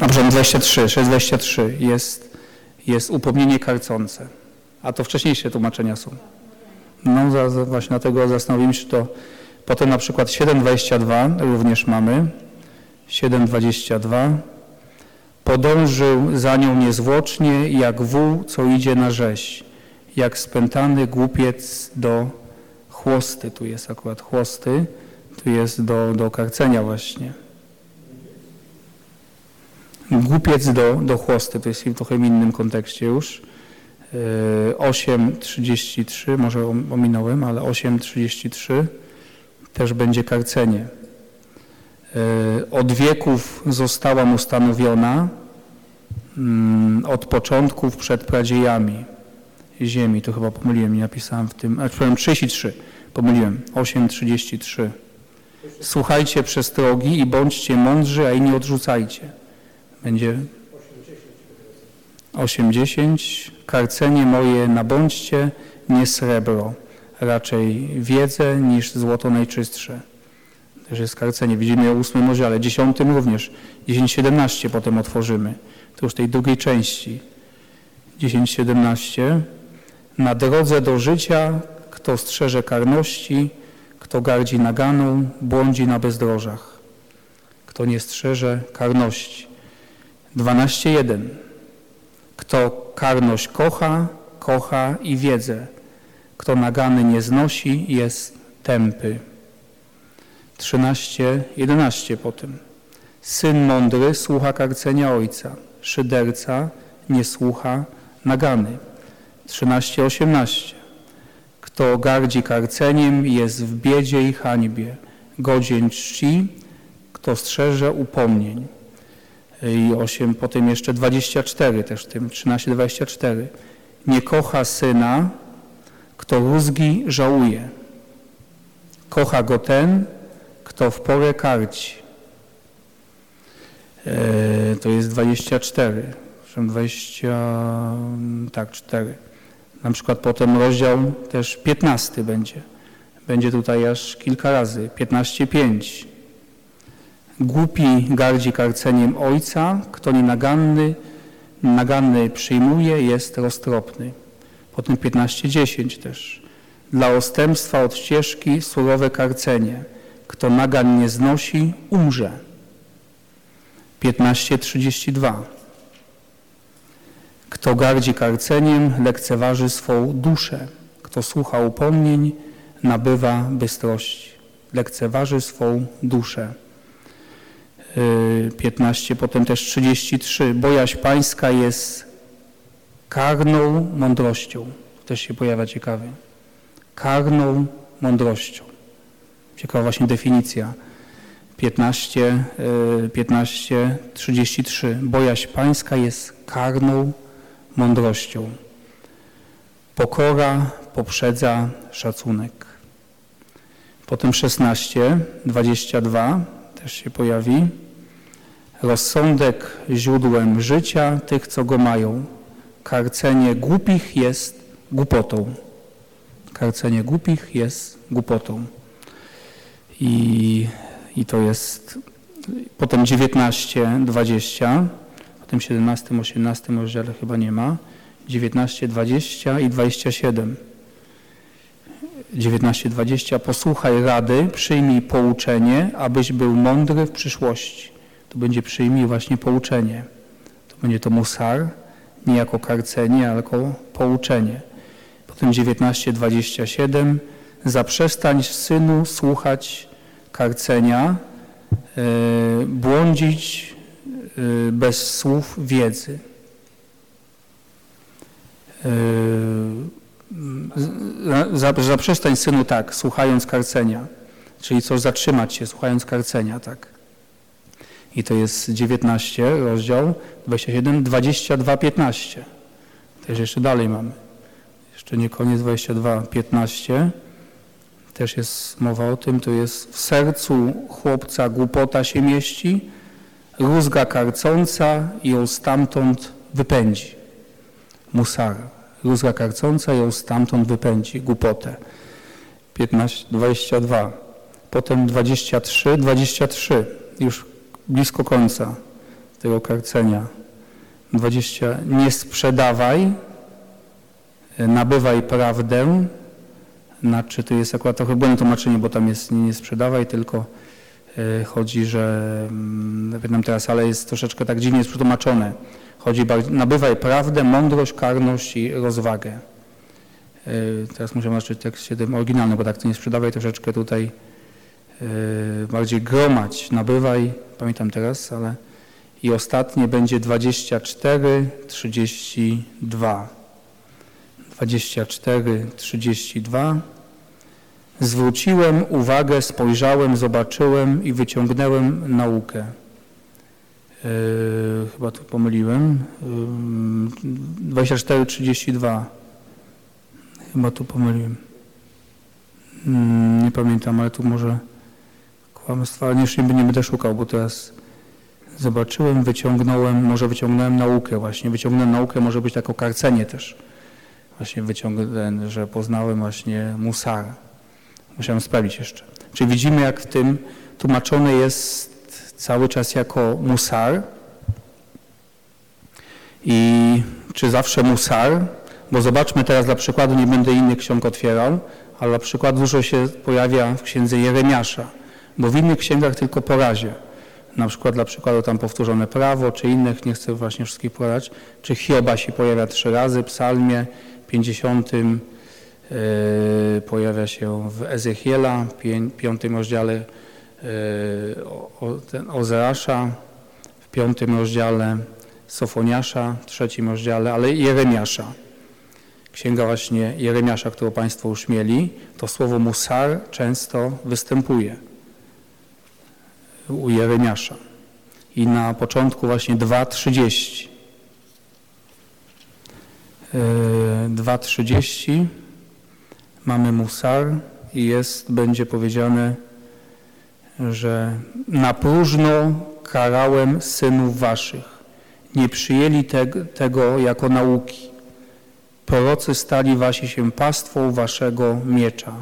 A przepraszam, 23, 6,23 jest, jest upomnienie karcące. A to wcześniejsze tłumaczenia są. No za, za, właśnie dlatego zastanowimy się to. Potem na przykład 7,22 również mamy. 7,22 Podążył za nią niezwłocznie, jak wół, co idzie na rzeź, jak spętany głupiec do chłosty. Tu jest akurat chłosty, tu jest do, do karcenia właśnie. Głupiec do, do chłosty, to jest w trochę innym kontekście już. 8.33, może ominąłem, ale 8.33 też będzie karcenie. Od wieków została ustanowiona, mm, od początków przed pradziejami ziemi. To chyba pomyliłem, nie napisałem w tym, a przepraszam, 33, pomyliłem, 8.33. Słuchajcie przestrogi i bądźcie mądrzy, a i nie odrzucajcie. Będzie 8.10. Karcenie moje nabądźcie, nie srebro, raczej wiedzę niż złoto najczystsze. Też jest karcenie. Widzimy o 8 rozdziale, 10 również. 10.17 potem otworzymy. To już tej drugiej części. 10.17. Na drodze do życia, kto strzeże karności, kto gardzi naganą, błądzi na bezdrożach. Kto nie strzeże karności. 12.1. Kto karność kocha, kocha i wiedzę. Kto nagany nie znosi, jest tępy. 13, 11 potem. Syn mądry słucha karcenia ojca, szyderca nie słucha nagany. 13, 18. Kto gardzi karceniem jest w biedzie i hańbie, godzien czci, kto strzeże upomnień. I 8, potem jeszcze 24 też w tym, 13, 24. Nie kocha syna, kto rózgi żałuje. Kocha go ten, kto w porę karci. E, to jest 24. 20, tak, 4. Na przykład potem rozdział też 15 będzie. Będzie tutaj aż kilka razy. 15.5. Głupi gardzi karceniem ojca, kto nienaganny, naganny przyjmuje, jest roztropny. Potem 15.10 też. Dla ostępstwa od ścieżki surowe karcenie. Kto nagan nie znosi, umrze. 15.32 Kto gardzi karceniem, lekceważy swą duszę. Kto słucha upomnień, nabywa bystrości. Lekceważy swą duszę. 15, potem też 33. Bojaźń pańska jest karną mądrością. Też się pojawia ciekawie. Karną mądrością. Ciekawa właśnie definicja. 15, 15, 33. Bojaźń pańska jest karną mądrością. Pokora poprzedza szacunek. Potem 16, 22 też się pojawi. Rozsądek źródłem życia tych, co go mają. Karcenie głupich jest głupotą. Karcenie głupich jest głupotą. I, i to jest potem 19, 20, potem 17, 18 rozdziale chyba nie ma, 19, 20 i 27. 19:20 Posłuchaj rady, przyjmij pouczenie, abyś był mądry w przyszłości. To będzie przyjmij właśnie pouczenie. To będzie to musar, nie jako karcenie, ale jako pouczenie. Potem 19:27 Zaprzestań synu słuchać karcenia, yy, błądzić yy, bez słów wiedzy. Yy, zaprzestań synu tak, słuchając karcenia, czyli coś zatrzymać się, słuchając karcenia, tak. I to jest 19, rozdział 27, 22, 15. Też jeszcze dalej mamy. Jeszcze nie koniec 22, 15. Też jest mowa o tym, to jest w sercu chłopca głupota się mieści, rózga karcąca ją stamtąd wypędzi. Musar. Rózga karcąca ją stamtąd wypędzi, głupotę. 15, 22. Potem 23, 23. Już blisko końca tego karcenia. 20. Nie sprzedawaj, nabywaj prawdę. Znaczy, to jest akurat trochę błędne tłumaczenie, bo tam jest nie, sprzedawaj, tylko y, chodzi, że y, pamiętam teraz, ale jest troszeczkę tak dziwnie przetłumaczone. Chodzi, nabywaj prawdę, mądrość, karność i rozwagę. Y, teraz muszę zobaczyć tekst 7 oryginalny, bo tak to nie sprzedawaj troszeczkę tutaj y, bardziej gromać, nabywaj, pamiętam teraz, ale i ostatnie będzie 24, 32. 24, 32. Zwróciłem uwagę, spojrzałem, zobaczyłem i wyciągnąłem naukę. Yy, chyba tu pomyliłem. Yy, 24, 32. Chyba tu pomyliłem. Yy, nie pamiętam, ale tu może kłamstwa, nie, nie będę szukał, bo teraz zobaczyłem, wyciągnąłem, może wyciągnąłem naukę właśnie. Wyciągnąłem naukę, może być jako karcenie też właśnie wyciągnąłem, że poznałem właśnie Musara. Musiałem sprawdzić jeszcze. Czyli widzimy, jak w tym tłumaczone jest cały czas jako Musar. I czy zawsze Musar? Bo zobaczmy teraz dla przykładu, nie będę innych ksiąg otwierał, ale dla przykładu dużo się pojawia w księdze Jeremiasza, bo w innych księgach tylko po razie. Na przykład dla przykładu tam powtórzone prawo, czy innych, nie chcę właśnie wszystkich podać, czy Hioba się pojawia trzy razy, psalmie, 50 e, pojawia się w Ezechiela, piątym rozdziale e, Ozeasza, w piątym rozdziale Sofoniasza, w trzecim rozdziale, ale Jeremiasza. Księga właśnie Jeremiasza, którą Państwo już mieli, to słowo musar często występuje u Jeremiasza. I na początku właśnie 2.30 2.30 mamy Musar i jest, będzie powiedziane, że na próżno karałem synów waszych. Nie przyjęli te, tego jako nauki. Prorocy stali wasi się pastwą waszego miecza.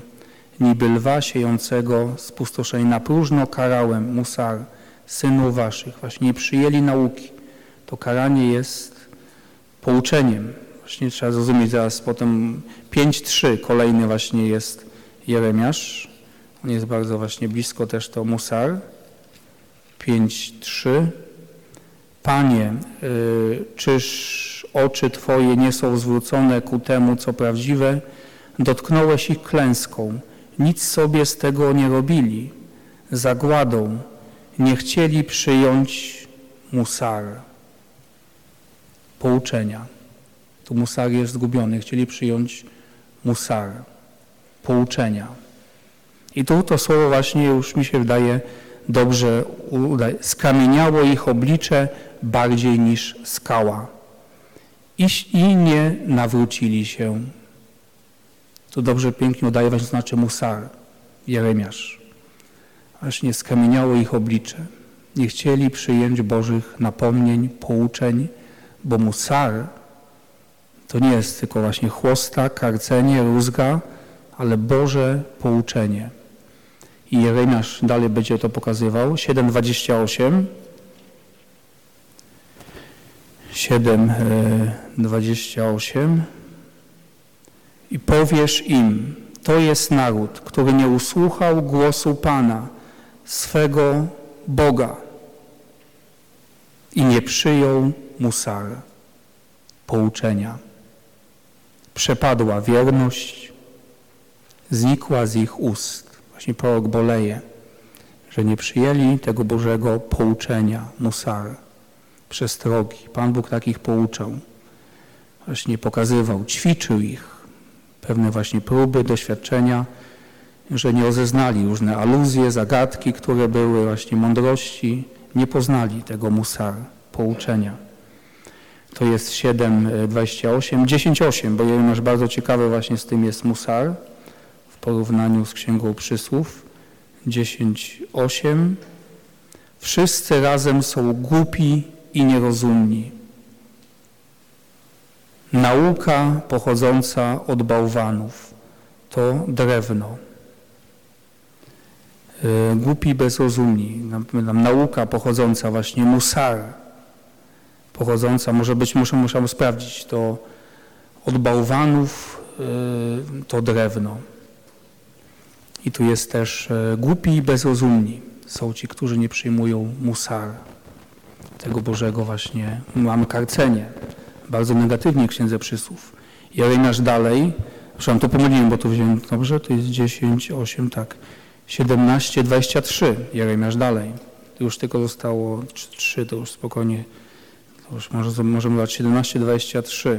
Niby lwa siejącego spustoszeń. Na próżno karałem, Musar, synów waszych. Właśnie nie przyjęli nauki. To karanie jest pouczeniem, Właśnie trzeba zrozumieć zaraz potem 5.3 kolejny właśnie jest Jeremiasz. On jest bardzo właśnie blisko też to Musar. 5.3 Panie, y, czyż oczy Twoje nie są zwrócone ku temu, co prawdziwe? Dotknąłeś ich klęską. Nic sobie z tego nie robili. Zagładą. Nie chcieli przyjąć Musar. Pouczenia. Tu Musar jest zgubiony. Chcieli przyjąć Musar, pouczenia. I tu to słowo właśnie już mi się wydaje dobrze udaje. Skamieniało ich oblicze bardziej niż skała. I, I nie nawrócili się. To dobrze, pięknie udaje właśnie znaczy Musar, Jeremiasz. Właśnie skamieniało ich oblicze. Nie chcieli przyjąć Bożych napomnień, pouczeń, bo Musar to nie jest tylko właśnie chłosta, karcenie, rózga, ale Boże pouczenie. I Jeremiasz dalej będzie to pokazywał. 7,28 7,28 i powiesz im, to jest naród, który nie usłuchał głosu Pana, swego Boga i nie przyjął Musar, pouczenia. Przepadła wierność, znikła z ich ust. Właśnie prorok boleje, że nie przyjęli tego Bożego pouczenia, Musar, przestrogi. Pan Bóg takich pouczał. Właśnie pokazywał, ćwiczył ich. Pewne właśnie próby, doświadczenia, że nie rozeznali różne aluzje, zagadki, które były, właśnie mądrości, nie poznali tego musar, pouczenia. To jest 7,28, 10,8, bo masz bardzo ciekawe właśnie z tym jest musar w porównaniu z Księgą Przysłów. 10,8 Wszyscy razem są głupi i nierozumni. Nauka pochodząca od bałwanów to drewno. E, głupi, bezrozumni. Nauka pochodząca właśnie musar, pochodząca, może być, muszę, muszę sprawdzić, to od bałwanów e, to drewno. I tu jest też e, głupi i bezrozumni. Są ci, którzy nie przyjmują musar, tego Bożego właśnie. Mamy karcenie, bardzo negatywnie Księdze Przysłów. Jeremiasz dalej, przepraszam, to pomyliłem, bo to wziąłem, dobrze, to jest 10, 8, tak. 17:23 Jeremiasz dalej. Już tylko zostało 3, to już spokojnie, już może, możemy dać 17:23.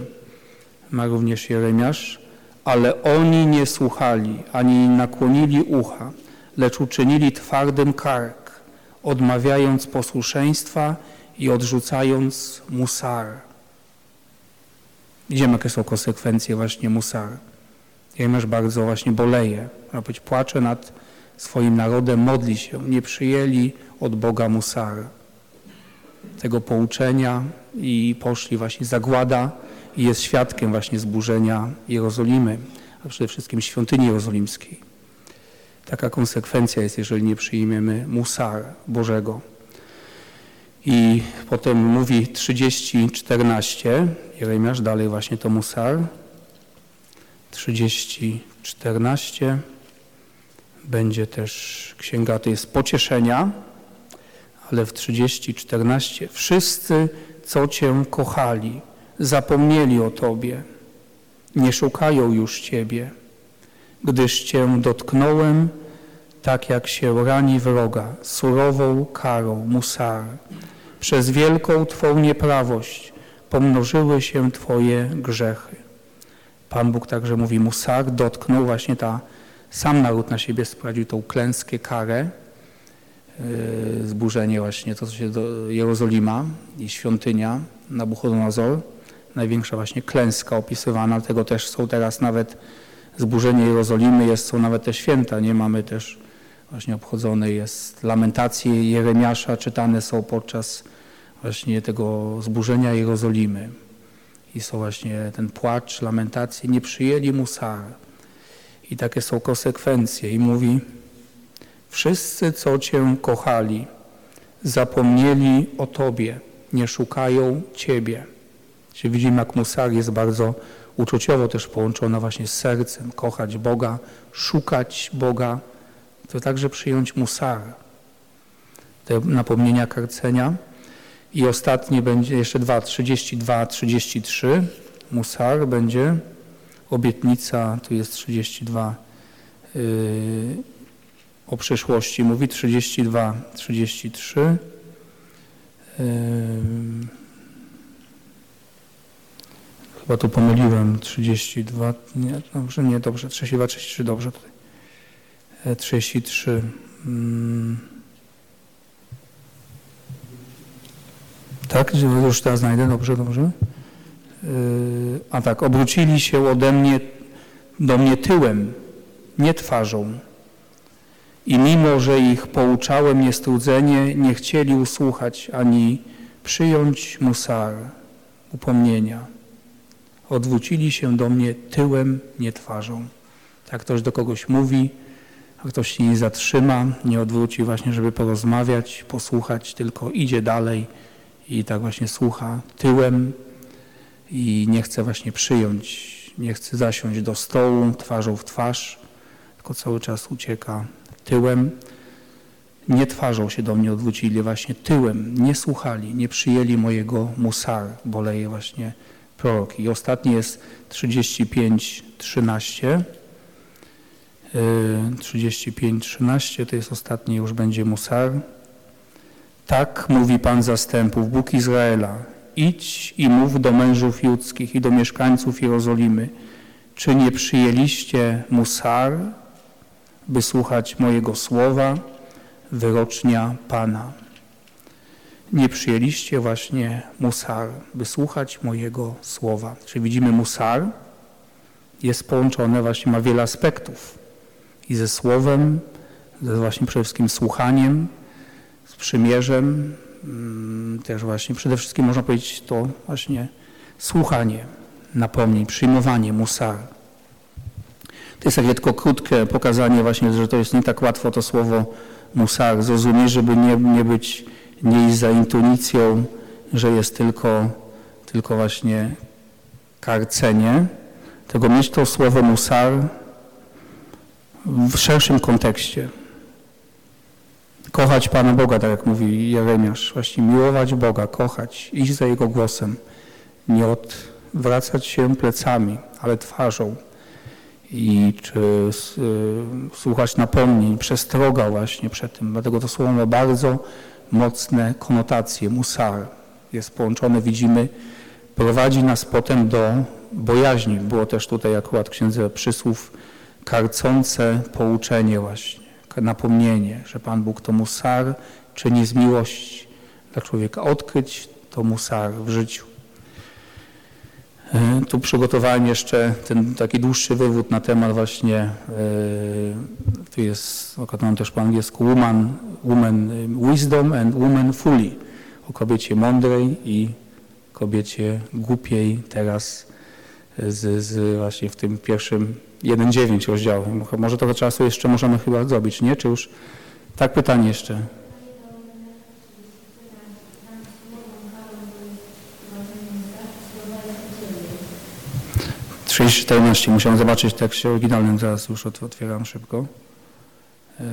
Ma również Jeremiasz, ale oni nie słuchali, ani nakłonili ucha, lecz uczynili twardym kark, odmawiając posłuszeństwa i odrzucając musar. Widzimy, jakie są konsekwencje właśnie musar. Jeremiasz bardzo właśnie boleje, można powiedzieć, płacze nad swoim narodem, modli się. Nie przyjęli od Boga Musar tego pouczenia i poszli właśnie zagłada i jest świadkiem właśnie zburzenia Jerozolimy, a przede wszystkim świątyni jerozolimskiej. Taka konsekwencja jest, jeżeli nie przyjmiemy Musar Bożego. I potem mówi 30-14, Jeremiasz dalej właśnie to Musar, 30-14 będzie też księga, to jest pocieszenia, ale w 30:14 wszyscy, co Cię kochali, zapomnieli o Tobie, nie szukają już Ciebie, gdyż Cię dotknąłem, tak jak się rani wroga, surową karą, musar. Przez wielką Twą nieprawość pomnożyły się Twoje grzechy. Pan Bóg także mówi, musar dotknął właśnie ta sam naród na siebie sprowadził tą klęskę, karę, zburzenie właśnie, to co się do Jerozolima i świątynia Nabuchodonozor, największa właśnie klęska opisywana, tego też są teraz nawet zburzenie Jerozolimy, jest, są nawet te święta, nie? Mamy też właśnie obchodzone jest lamentacje Jeremiasza, czytane są podczas właśnie tego zburzenia Jerozolimy. I są właśnie ten płacz, lamentacje, nie przyjęli Musar, i takie są konsekwencje. I mówi, wszyscy, co Cię kochali, zapomnieli o Tobie, nie szukają Ciebie. Czyli widzimy, jak Musar jest bardzo uczuciowo też połączona właśnie z sercem, kochać Boga, szukać Boga, to także przyjąć Musar. Te napomnienia karcenia. I ostatnie będzie jeszcze dwa, 32, 33. Musar będzie obietnica, tu jest 32 yy, o przyszłości, mówi 32, 33. Yy, chyba tu pomyliłem, 32, nie, dobrze, nie, dobrze, 32, 33, dobrze tutaj. 33. Yy, mm. Tak, już teraz znajdę, dobrze, dobrze. Yy, a tak, obrócili się ode mnie, do mnie tyłem, nie twarzą. I mimo, że ich pouczałem niestrudzenie, nie chcieli usłuchać ani przyjąć musar, upomnienia. Odwrócili się do mnie tyłem, nie twarzą. Tak ktoś do kogoś mówi, a ktoś się nie zatrzyma, nie odwróci właśnie, żeby porozmawiać, posłuchać, tylko idzie dalej i tak właśnie słucha tyłem, i nie chce właśnie przyjąć, nie chce zasiąść do stołu twarzą w twarz, tylko cały czas ucieka tyłem. Nie twarzą się do mnie odwrócili, właśnie tyłem. Nie słuchali, nie przyjęli mojego musar, boleje właśnie prorok. I ostatni jest 35, 13. 35, 13 to jest ostatni, już będzie musar. Tak mówi Pan zastępów, Bóg Izraela. Idź i mów do mężów judzkich i do mieszkańców Jerozolimy. Czy nie przyjęliście musar, by słuchać mojego słowa, wyrocznia Pana? Nie przyjęliście właśnie musar, by słuchać mojego słowa. Czy widzimy musar? Jest połączone, właśnie ma wiele aspektów. I ze słowem, ze właśnie przede wszystkim słuchaniem, z przymierzem, mm, też właśnie przede wszystkim można powiedzieć to właśnie słuchanie, napomnień, przyjmowanie musar. To jest takie tylko krótkie pokazanie właśnie, że to jest nie tak łatwo to słowo musar zrozumieć, żeby nie, nie być, nie iść za intuicją, że jest tylko, tylko właśnie karcenie, tego mieć to słowo musar w szerszym kontekście. Kochać Pana Boga, tak jak mówi Jeremiasz, właśnie miłować Boga, kochać, iść za Jego głosem, nie odwracać się plecami, ale twarzą i czy y, słuchać napomnień, przestroga właśnie przed tym. Dlatego to słowo ma bardzo mocne konotacje. Musar jest połączone, widzimy, prowadzi nas potem do bojaźni. Było też tutaj akurat księdze przysłów karcące pouczenie właśnie, napomnienie, że Pan Bóg to musar czyni z miłości dla człowieka. Odkryć to musar w życiu. E, tu przygotowałem jeszcze ten taki dłuższy wywód na temat właśnie, e, tu jest, mam też po angielsku, woman, woman wisdom and woman fully, o kobiecie mądrej i kobiecie głupiej teraz z, z właśnie w tym pierwszym 1.9 rozdziału. Może trochę czasu jeszcze możemy chyba zrobić, nie? Czy już? Tak, pytanie jeszcze. 6.14. Musiałem zobaczyć tekst oryginalny, zaraz już otwieram szybko. Yy.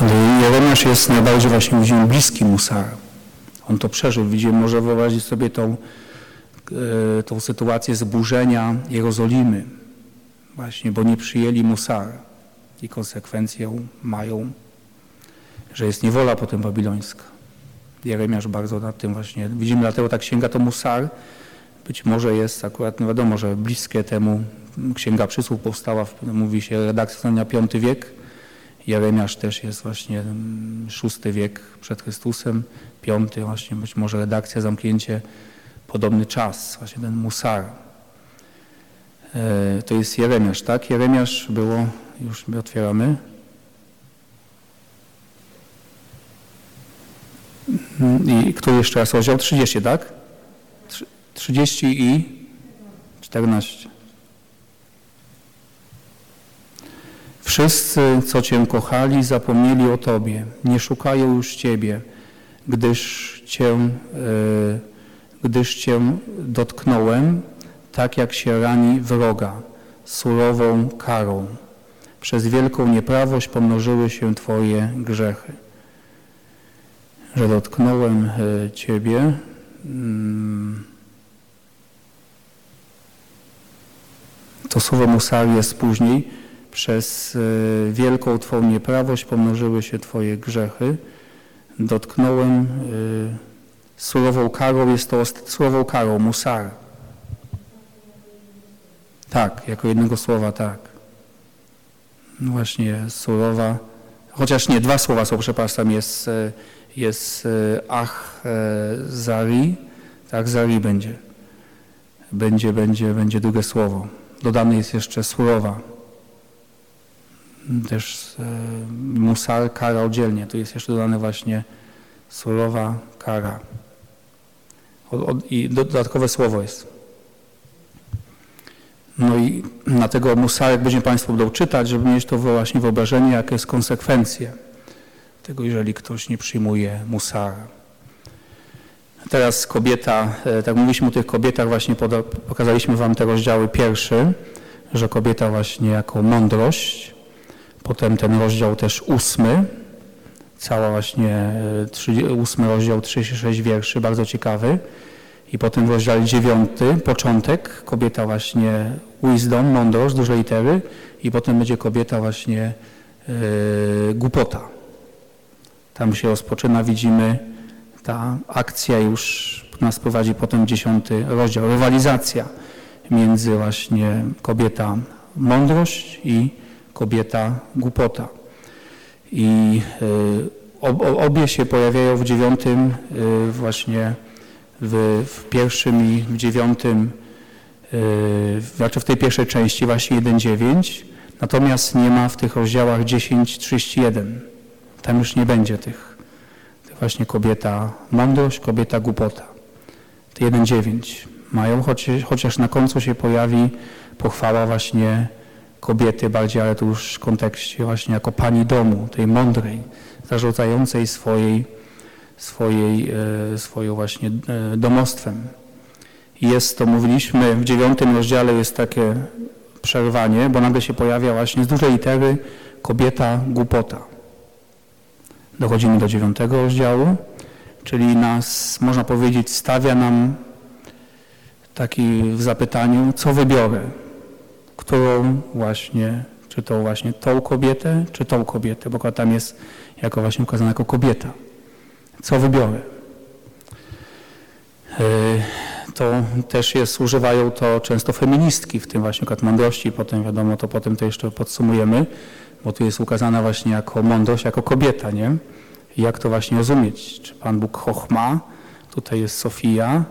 Ale Jeremiasz jest najbardziej właśnie widzimy bliski Musar. On to przeżył. Widzimy, może wyobrazić sobie tą, yy, tą sytuację zburzenia Jerozolimy. Właśnie, bo nie przyjęli Musara i konsekwencją mają, że jest niewola potem babilońska. Jeremiasz bardzo nad tym właśnie, widzimy, dlatego ta księga to Musar, być może jest akurat, no wiadomo, że bliskie temu Księga Przysłów powstała, mówi się redakcja na V wiek, Jeremiasz też jest właśnie VI wiek przed Chrystusem, V właśnie być może redakcja, zamknięcie, podobny czas, właśnie ten Musar. E, to jest Jeremiasz, tak? Jeremiasz było już my otwieramy. I który jeszcze raz rozdział? 30, tak? 30 i 14. Wszyscy, co Cię kochali, zapomnieli o Tobie, nie szukają już Ciebie, gdyż Cię, e, gdyż cię dotknąłem, tak jak się rani wroga, surową karą. Przez wielką nieprawość pomnożyły się Twoje grzechy. Że dotknąłem e, Ciebie. Mm. To słowo musar jest później. Przez e, wielką Twą nieprawość pomnożyły się Twoje grzechy. Dotknąłem e, surową karą, jest to surową karą, musar. Tak, jako jednego słowa, tak. Właśnie surowa, chociaż nie, dwa słowa są, przepraszam, jest, e, jest e, ach e, zari, tak, zari będzie. Będzie, będzie, będzie drugie słowo. Dodane jest jeszcze surowa. Też musar, kara oddzielnie. Tu jest jeszcze dodane właśnie surowa kara. I dodatkowe słowo jest. I na tego musarek będzie Państwo będą czytać, żeby mieć to właśnie wyobrażenie, jakie jest konsekwencje tego jeżeli ktoś nie przyjmuje musara. Teraz kobieta, e, tak mówiliśmy o tych kobietach, właśnie pokazaliśmy Wam te rozdziały pierwszy, że kobieta właśnie jako mądrość, potem ten rozdział też ósmy, cała właśnie e, ósmy rozdział, 36 wierszy, bardzo ciekawy. I potem w rozdziale dziewiąty, początek, kobieta właśnie wisdom, mądrość, duże litery i potem będzie kobieta właśnie yy, głupota. Tam się rozpoczyna, widzimy, ta akcja już nas prowadzi potem dziesiąty rozdział, rywalizacja między właśnie kobieta mądrość i kobieta głupota. I y, obie się pojawiają w dziewiątym y, właśnie w, w pierwszym i w dziewiątym, y, znaczy w tej pierwszej części właśnie 1.9, natomiast nie ma w tych rozdziałach 10.31. Tam już nie będzie tych. Właśnie kobieta mądrość, kobieta głupota. Te 1.9 mają, chociaż, chociaż na końcu się pojawi pochwała właśnie kobiety bardziej, ale to już w kontekście właśnie jako pani domu, tej mądrej, zarządzającej swojej, swojej, e, swoją właśnie e, domostwem. Jest to, mówiliśmy, w dziewiątym rozdziale jest takie przerwanie, bo nagle się pojawia właśnie z dużej litery kobieta głupota. Dochodzimy do dziewiątego rozdziału, czyli nas, można powiedzieć, stawia nam taki w zapytaniu, co wybiorę? którą właśnie, czy to właśnie tą kobietę, czy tą kobietę, bo tam jest jako właśnie ukazana jako kobieta. Co wybiorę? E, to też jest, używają to często feministki, w tym właśnie układ mądrości, potem wiadomo, to potem to jeszcze podsumujemy, bo tu jest ukazana właśnie jako mądrość, jako kobieta, nie? I jak to właśnie rozumieć? Czy Pan Bóg chochma, tutaj jest Sofia,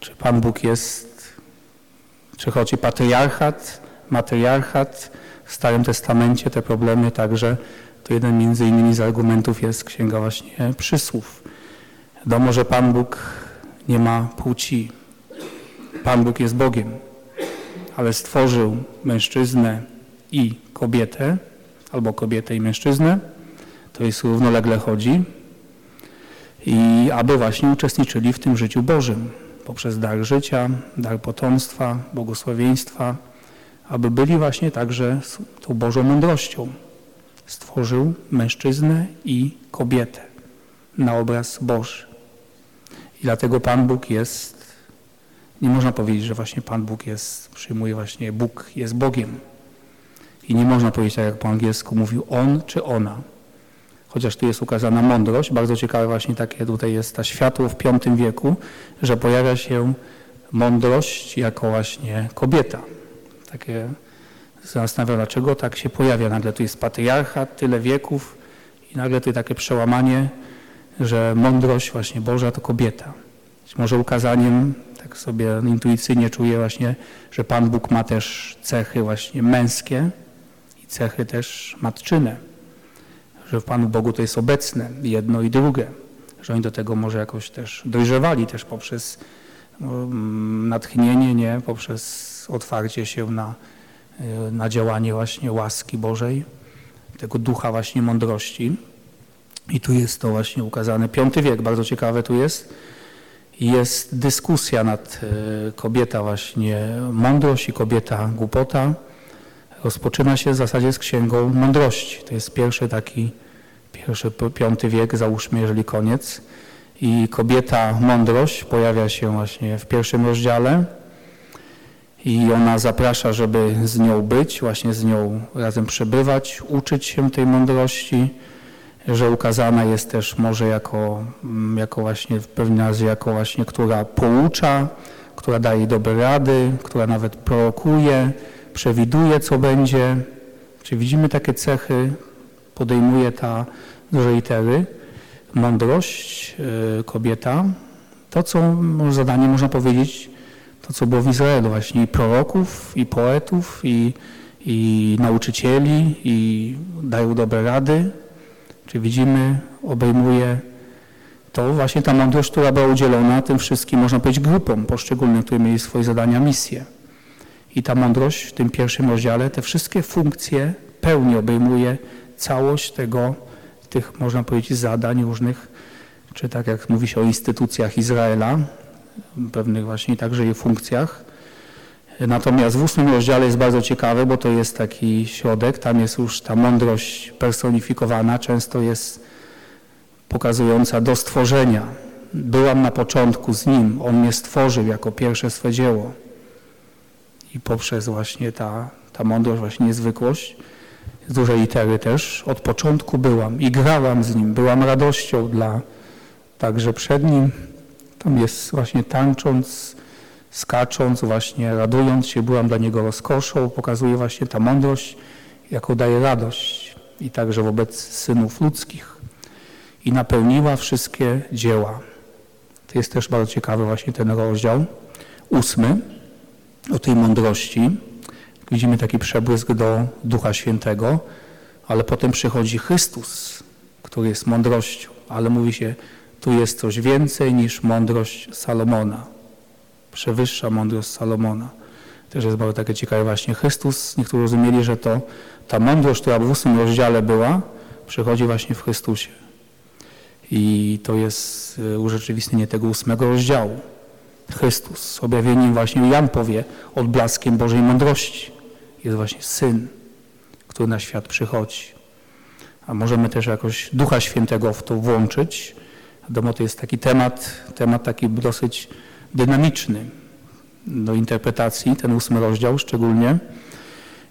czy Pan Bóg jest, czy chodzi patriarchat, matriarchat w Starym Testamencie, te problemy także, to jeden między innymi z argumentów jest księga właśnie przysłów. Wiadomo, że Pan Bóg nie ma płci. Pan Bóg jest Bogiem, ale stworzył mężczyznę i kobietę, albo kobietę i mężczyznę, to jest równolegle chodzi, i aby właśnie uczestniczyli w tym życiu Bożym poprzez dar życia, dar potomstwa, błogosławieństwa, aby byli właśnie także tą Bożą mądrością. Stworzył mężczyznę i kobietę na obraz Boży. I dlatego Pan Bóg jest, nie można powiedzieć, że właśnie Pan Bóg jest, przyjmuje właśnie, Bóg jest Bogiem. I nie można powiedzieć tak, jak po angielsku mówił on czy ona. Chociaż tu jest ukazana mądrość, bardzo ciekawe właśnie takie tutaj jest ta światło w V wieku, że pojawia się mądrość jako właśnie kobieta takie zastanawia, dlaczego tak się pojawia. Nagle tu jest patriarchat, tyle wieków i nagle tu takie przełamanie, że mądrość właśnie Boża to kobieta. Być może ukazaniem, tak sobie intuicyjnie czuję właśnie, że Pan Bóg ma też cechy właśnie męskie i cechy też matczyne. Że w Panu Bogu to jest obecne jedno i drugie. Że oni do tego może jakoś też dojrzewali też poprzez no, natchnienie, nie? Poprzez otwarcie się na, e, na działanie właśnie łaski Bożej, tego ducha właśnie mądrości. I tu jest to właśnie ukazane. Piąty wiek, bardzo ciekawe tu jest. Jest dyskusja nad e, kobieta właśnie mądrość i kobieta głupota. Rozpoczyna się w zasadzie z księgą mądrości. To jest pierwszy taki, pierwszy, piąty wiek, załóżmy, jeżeli koniec. I kobieta mądrość pojawia się właśnie w pierwszym rozdziale i ona zaprasza, żeby z nią być, właśnie z nią razem przebywać, uczyć się tej mądrości, że ukazana jest też może jako, mm, jako właśnie w pewnym razie jako właśnie, która poucza, która daje dobre rady, która nawet prorokuje, przewiduje, co będzie. Czy widzimy takie cechy, podejmuje ta duże litery, mądrość, yy, kobieta. To, co zadanie można powiedzieć, to, co było w Izraelu, właśnie i proroków, i poetów, i, i nauczycieli, i dają dobre rady. Czy widzimy, obejmuje to właśnie ta mądrość, która była udzielona tym wszystkim, można powiedzieć, grupom poszczególnym, które mieli swoje zadania, misje. I ta mądrość w tym pierwszym rozdziale te wszystkie funkcje pełni obejmuje całość tego, tych, można powiedzieć, zadań różnych, czy tak jak mówi się o instytucjach Izraela, pewnych właśnie także jej funkcjach. Natomiast w ósmym rozdziale jest bardzo ciekawe, bo to jest taki środek, tam jest już ta mądrość personifikowana, często jest pokazująca do stworzenia. Byłam na początku z Nim, On mnie stworzył jako pierwsze swe dzieło. I poprzez właśnie ta, ta mądrość, właśnie niezwykłość, z dużej litery też, od początku byłam i grałam z Nim, byłam radością dla, także przed Nim. Tam jest właśnie tańcząc, skacząc, właśnie radując się, byłam dla Niego rozkoszą, pokazuje właśnie ta mądrość, jaką daje radość i także wobec synów ludzkich. I napełniła wszystkie dzieła. To jest też bardzo ciekawy właśnie ten rozdział, ósmy, o tej mądrości. Widzimy taki przebłysk do Ducha Świętego, ale potem przychodzi Chrystus, który jest mądrością, ale mówi się, tu jest coś więcej niż mądrość Salomona. Przewyższa mądrość Salomona. Też jest bardzo takie ciekawe właśnie. Chrystus, niektórzy rozumieli, że to ta mądrość, która w ósmym rozdziale była, przychodzi właśnie w Chrystusie. I to jest y, urzeczywistnienie tego ósmego rozdziału. Chrystus, objawieniem właśnie Jan powie, odblaskiem Bożej mądrości. Jest właśnie Syn, który na świat przychodzi. A możemy też jakoś Ducha Świętego w to włączyć. Wiadomo, to jest taki temat, temat taki dosyć dynamiczny do interpretacji, ten ósmy rozdział szczególnie.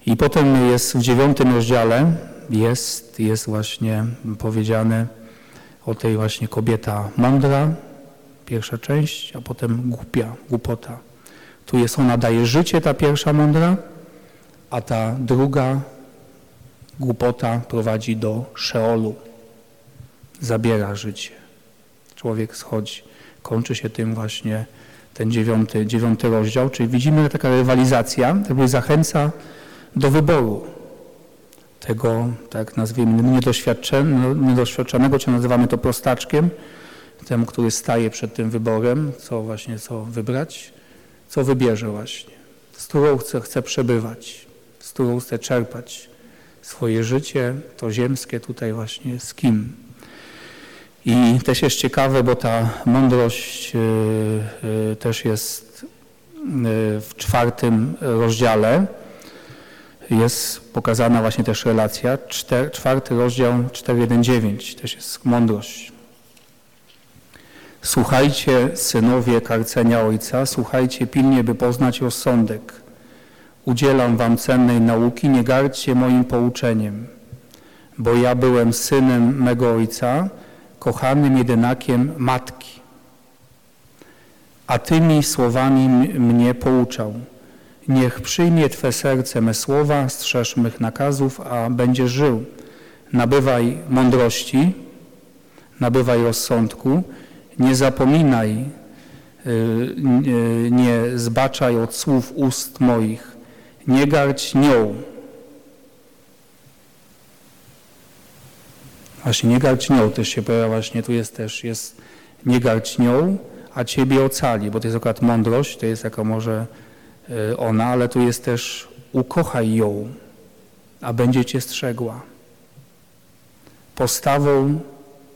I potem jest w dziewiątym rozdziale jest, jest właśnie powiedziane o tej właśnie kobieta mądra, pierwsza część, a potem głupia, głupota. Tu jest ona daje życie, ta pierwsza mądra, a ta druga głupota prowadzi do szeolu. Zabiera życie. Człowiek schodzi. Kończy się tym właśnie ten dziewiąty, dziewiąty rozdział, czyli widzimy taka rywalizacja, jakby zachęca do wyboru tego, tak nazwijmy, niedoświadczonego, czy nazywamy to prostaczkiem, temu, który staje przed tym wyborem, co właśnie, co wybrać, co wybierze właśnie, z którą chce, chce przebywać, z którą chce czerpać swoje życie, to ziemskie tutaj właśnie z kim. I też jest ciekawe, bo ta mądrość yy, yy, też jest yy, w czwartym rozdziale, jest pokazana właśnie też relacja. Czter, czwarty rozdział 4.1.9 też jest mądrość. Słuchajcie, synowie karcenia Ojca, słuchajcie pilnie, by poznać rozsądek. Udzielam wam cennej nauki, nie gardźcie moim pouczeniem, bo ja byłem synem mego Ojca, kochanym jedynakiem Matki. A tymi słowami mnie pouczał. Niech przyjmie Twe serce me słowa, strzeż mych nakazów, a będziesz żył. Nabywaj mądrości, nabywaj rozsądku, nie zapominaj, y, nie zbaczaj od słów ust moich, nie gardź nią. Właśnie nie gardź nią też się pojawia, właśnie tu jest też, jest nie gardź nią, a Ciebie ocali, bo to jest akurat mądrość, to jest jako może y, ona, ale tu jest też ukochaj ją, a będzie Cię strzegła. Postawą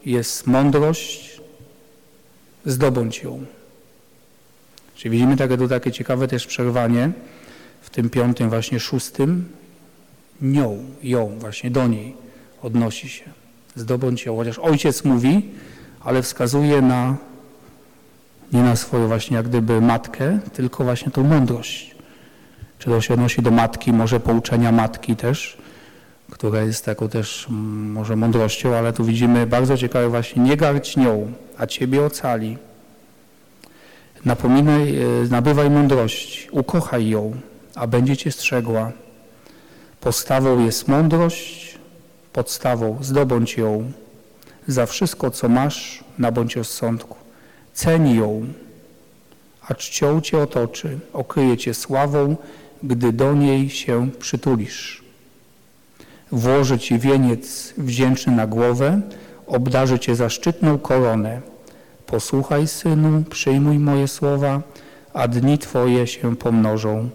jest mądrość, zdobądź ją. Czyli widzimy takie, tu takie ciekawe też przerwanie w tym piątym, właśnie szóstym. Nią, ją, właśnie do niej odnosi się. Zdobądź ją. Chociaż ojciec mówi, ale wskazuje na nie na swoją właśnie jak gdyby matkę, tylko właśnie tą mądrość. Czy to się odnosi do matki, może pouczenia matki też, która jest taką też mm, może mądrością, ale tu widzimy bardzo ciekawe właśnie, nie gardź nią, a Ciebie ocali. Napominaj, e, nabywaj mądrości, ukochaj ją, a będzie Cię strzegła. Postawą jest mądrość, podstawą zdobądź ją. Za wszystko, co masz, nabądź rozsądku. Ceń ją, a czcią Cię otoczy, okryje Cię sławą, gdy do niej się przytulisz. Włoży Ci wieniec wdzięczny na głowę, obdarzy Cię zaszczytną koronę. Posłuchaj, Synu, przyjmuj moje słowa, a dni Twoje się pomnożą.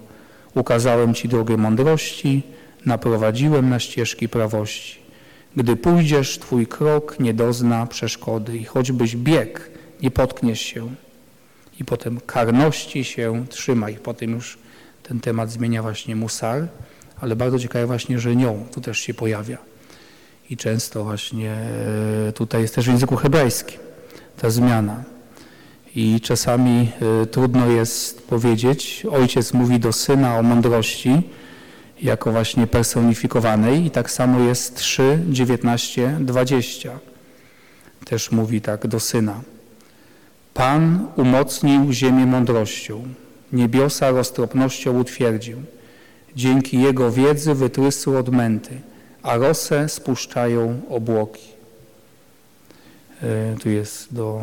Ukazałem Ci drogę mądrości, naprowadziłem na ścieżki prawości. Gdy pójdziesz, twój krok nie dozna przeszkody i choćbyś bieg, nie potkniesz się. I potem karności się trzymaj. Potem już ten temat zmienia właśnie Musar, ale bardzo ciekawe właśnie, że nią tu też się pojawia. I często właśnie e, tutaj jest też w języku hebrajskim ta zmiana. I czasami e, trudno jest powiedzieć, ojciec mówi do syna o mądrości, jako właśnie personifikowanej i tak samo jest 3, 19, 20. Też mówi tak do syna. Pan umocnił ziemię mądrością, niebiosa roztropnością utwierdził. Dzięki Jego wiedzy wytrysły odmęty, a rosę spuszczają obłoki. E, tu jest do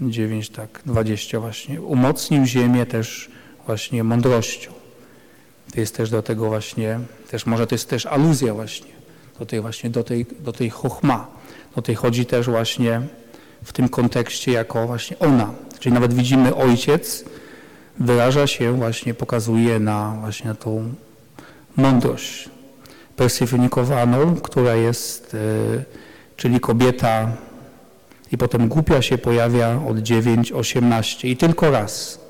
9, tak, 20 właśnie. Umocnił ziemię też właśnie mądrością. To jest też do tego właśnie, też może to jest też aluzja właśnie do tej właśnie, do tej, do tej chochma. Do tej chodzi też właśnie w tym kontekście jako właśnie ona. Czyli nawet widzimy ojciec wyraża się właśnie, pokazuje na właśnie na tą mądrość persifikowaną, która jest, yy, czyli kobieta i potem głupia się pojawia od 9.18 i tylko raz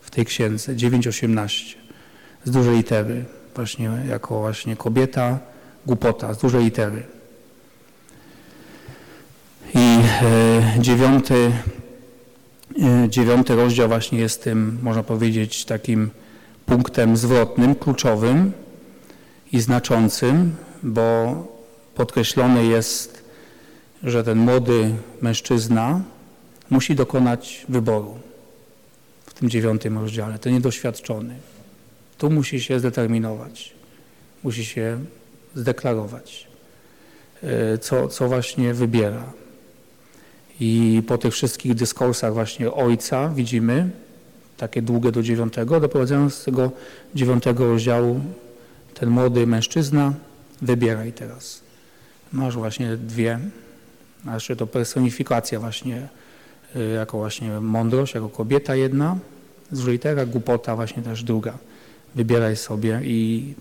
w tej księdze, 9.18 z dużej litery, właśnie jako właśnie kobieta, głupota, z dużej litery. I e, dziewiąty, e, dziewiąty rozdział właśnie jest tym, można powiedzieć, takim punktem zwrotnym, kluczowym i znaczącym, bo podkreślone jest, że ten młody mężczyzna musi dokonać wyboru w tym dziewiątym rozdziale, ten niedoświadczony. Tu musi się zdeterminować, musi się zdeklarować, e, co, co właśnie wybiera. I po tych wszystkich dyskursach właśnie ojca widzimy, takie długie do dziewiątego, doprowadzając z tego dziewiątego rozdziału ten młody mężczyzna, wybieraj teraz. Masz właśnie dwie, znaczy to personifikacja właśnie, e, jako właśnie mądrość, jako kobieta jedna z litera, głupota właśnie też druga wybieraj sobie i,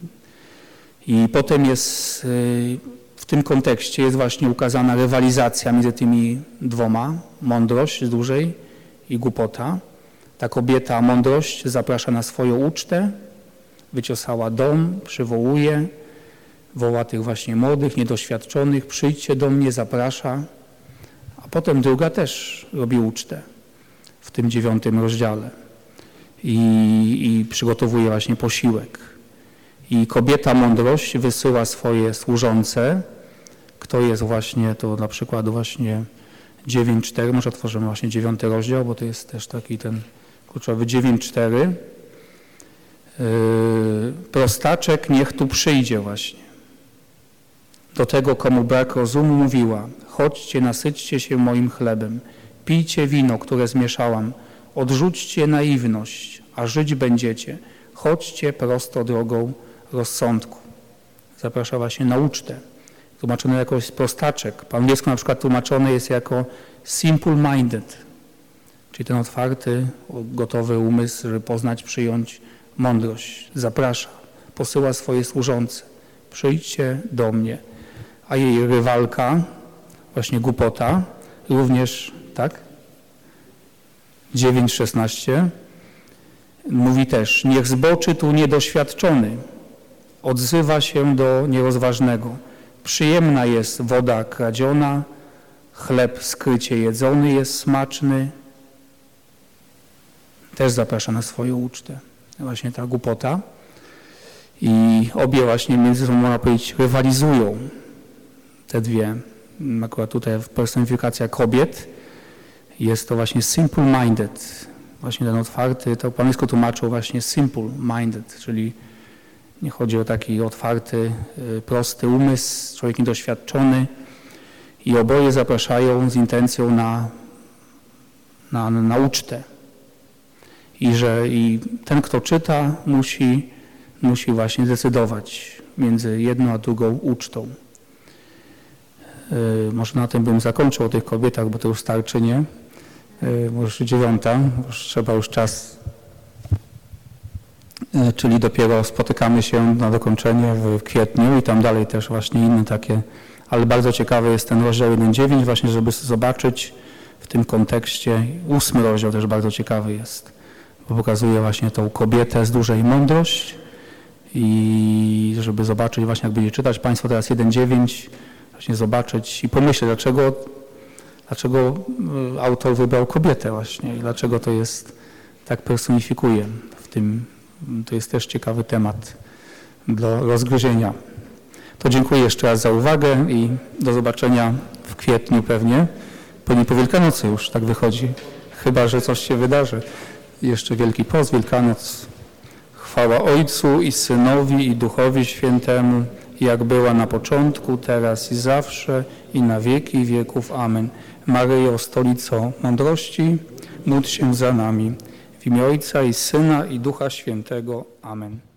i potem jest y, w tym kontekście jest właśnie ukazana rywalizacja między tymi dwoma, mądrość z dużej i głupota. Ta kobieta mądrość zaprasza na swoją ucztę, wyciosała dom, przywołuje, woła tych właśnie młodych, niedoświadczonych, przyjdźcie do mnie, zaprasza, a potem druga też robi ucztę w tym dziewiątym rozdziale i, i przygotowuje właśnie posiłek. I kobieta mądrość wysyła swoje służące. Kto jest właśnie, to na przykład właśnie 9.4, może otworzymy właśnie dziewiąty rozdział, bo to jest też taki ten kluczowy 9.4. Yy, prostaczek niech tu przyjdzie właśnie. Do tego, komu brak rozumu, mówiła, chodźcie, nasyćcie się moim chlebem, pijcie wino, które zmieszałam, Odrzućcie naiwność, a żyć będziecie. Chodźcie prosto drogą rozsądku. Zaprasza właśnie na ucztę. Tłumaczone jako prostaczek. Po angielsku na przykład tłumaczone jest jako simple-minded, czyli ten otwarty, gotowy umysł, żeby poznać, przyjąć mądrość. Zaprasza, posyła swoje służące. Przyjdźcie do mnie. A jej rywalka, właśnie głupota, również, tak? 9,16 mówi też, niech zboczy tu niedoświadczony, odzywa się do nierozważnego. Przyjemna jest woda kradziona, chleb skrycie jedzony jest smaczny. Też zaprasza na swoją ucztę. Właśnie ta głupota. I obie właśnie między sobą, można powiedzieć, rywalizują. Te dwie. Akurat tutaj personifikacja kobiet jest to właśnie simple-minded, właśnie ten otwarty, to po angielsku tłumaczył właśnie simple-minded, czyli nie chodzi o taki otwarty, y, prosty umysł, człowiek niedoświadczony i oboje zapraszają z intencją na, na, na ucztę. I że i ten, kto czyta, musi, musi właśnie decydować między jedną a drugą ucztą. Yy, może na tym bym zakończył o tych kobietach, bo to już starczy, nie? E, już dziewiąta, już trzeba już czas, e, czyli dopiero spotykamy się na dokończenie w kwietniu i tam dalej też właśnie inne takie. Ale bardzo ciekawy jest ten rozdział 1.9 właśnie, żeby zobaczyć w tym kontekście, ósmy rozdział też bardzo ciekawy jest, bo pokazuje właśnie tą kobietę z dużej mądrość i żeby zobaczyć właśnie, jak będzie czytać Państwo teraz 1.9, właśnie zobaczyć i pomyśleć, dlaczego, dlaczego y, autor wybrał kobietę właśnie i dlaczego to jest, tak personifikuje w tym, to jest też ciekawy temat do rozgryzienia. To dziękuję jeszcze raz za uwagę i do zobaczenia w kwietniu pewnie. Po Wielkanocy już tak wychodzi, chyba że coś się wydarzy. Jeszcze Wielki Post, Wielkanoc. Chwała Ojcu i Synowi i Duchowi Świętemu, jak była na początku, teraz i zawsze i na wieki wieków. Amen. Maryjo, Stolico Mądrości, módl się za nami. W imię Ojca i Syna i Ducha Świętego. Amen.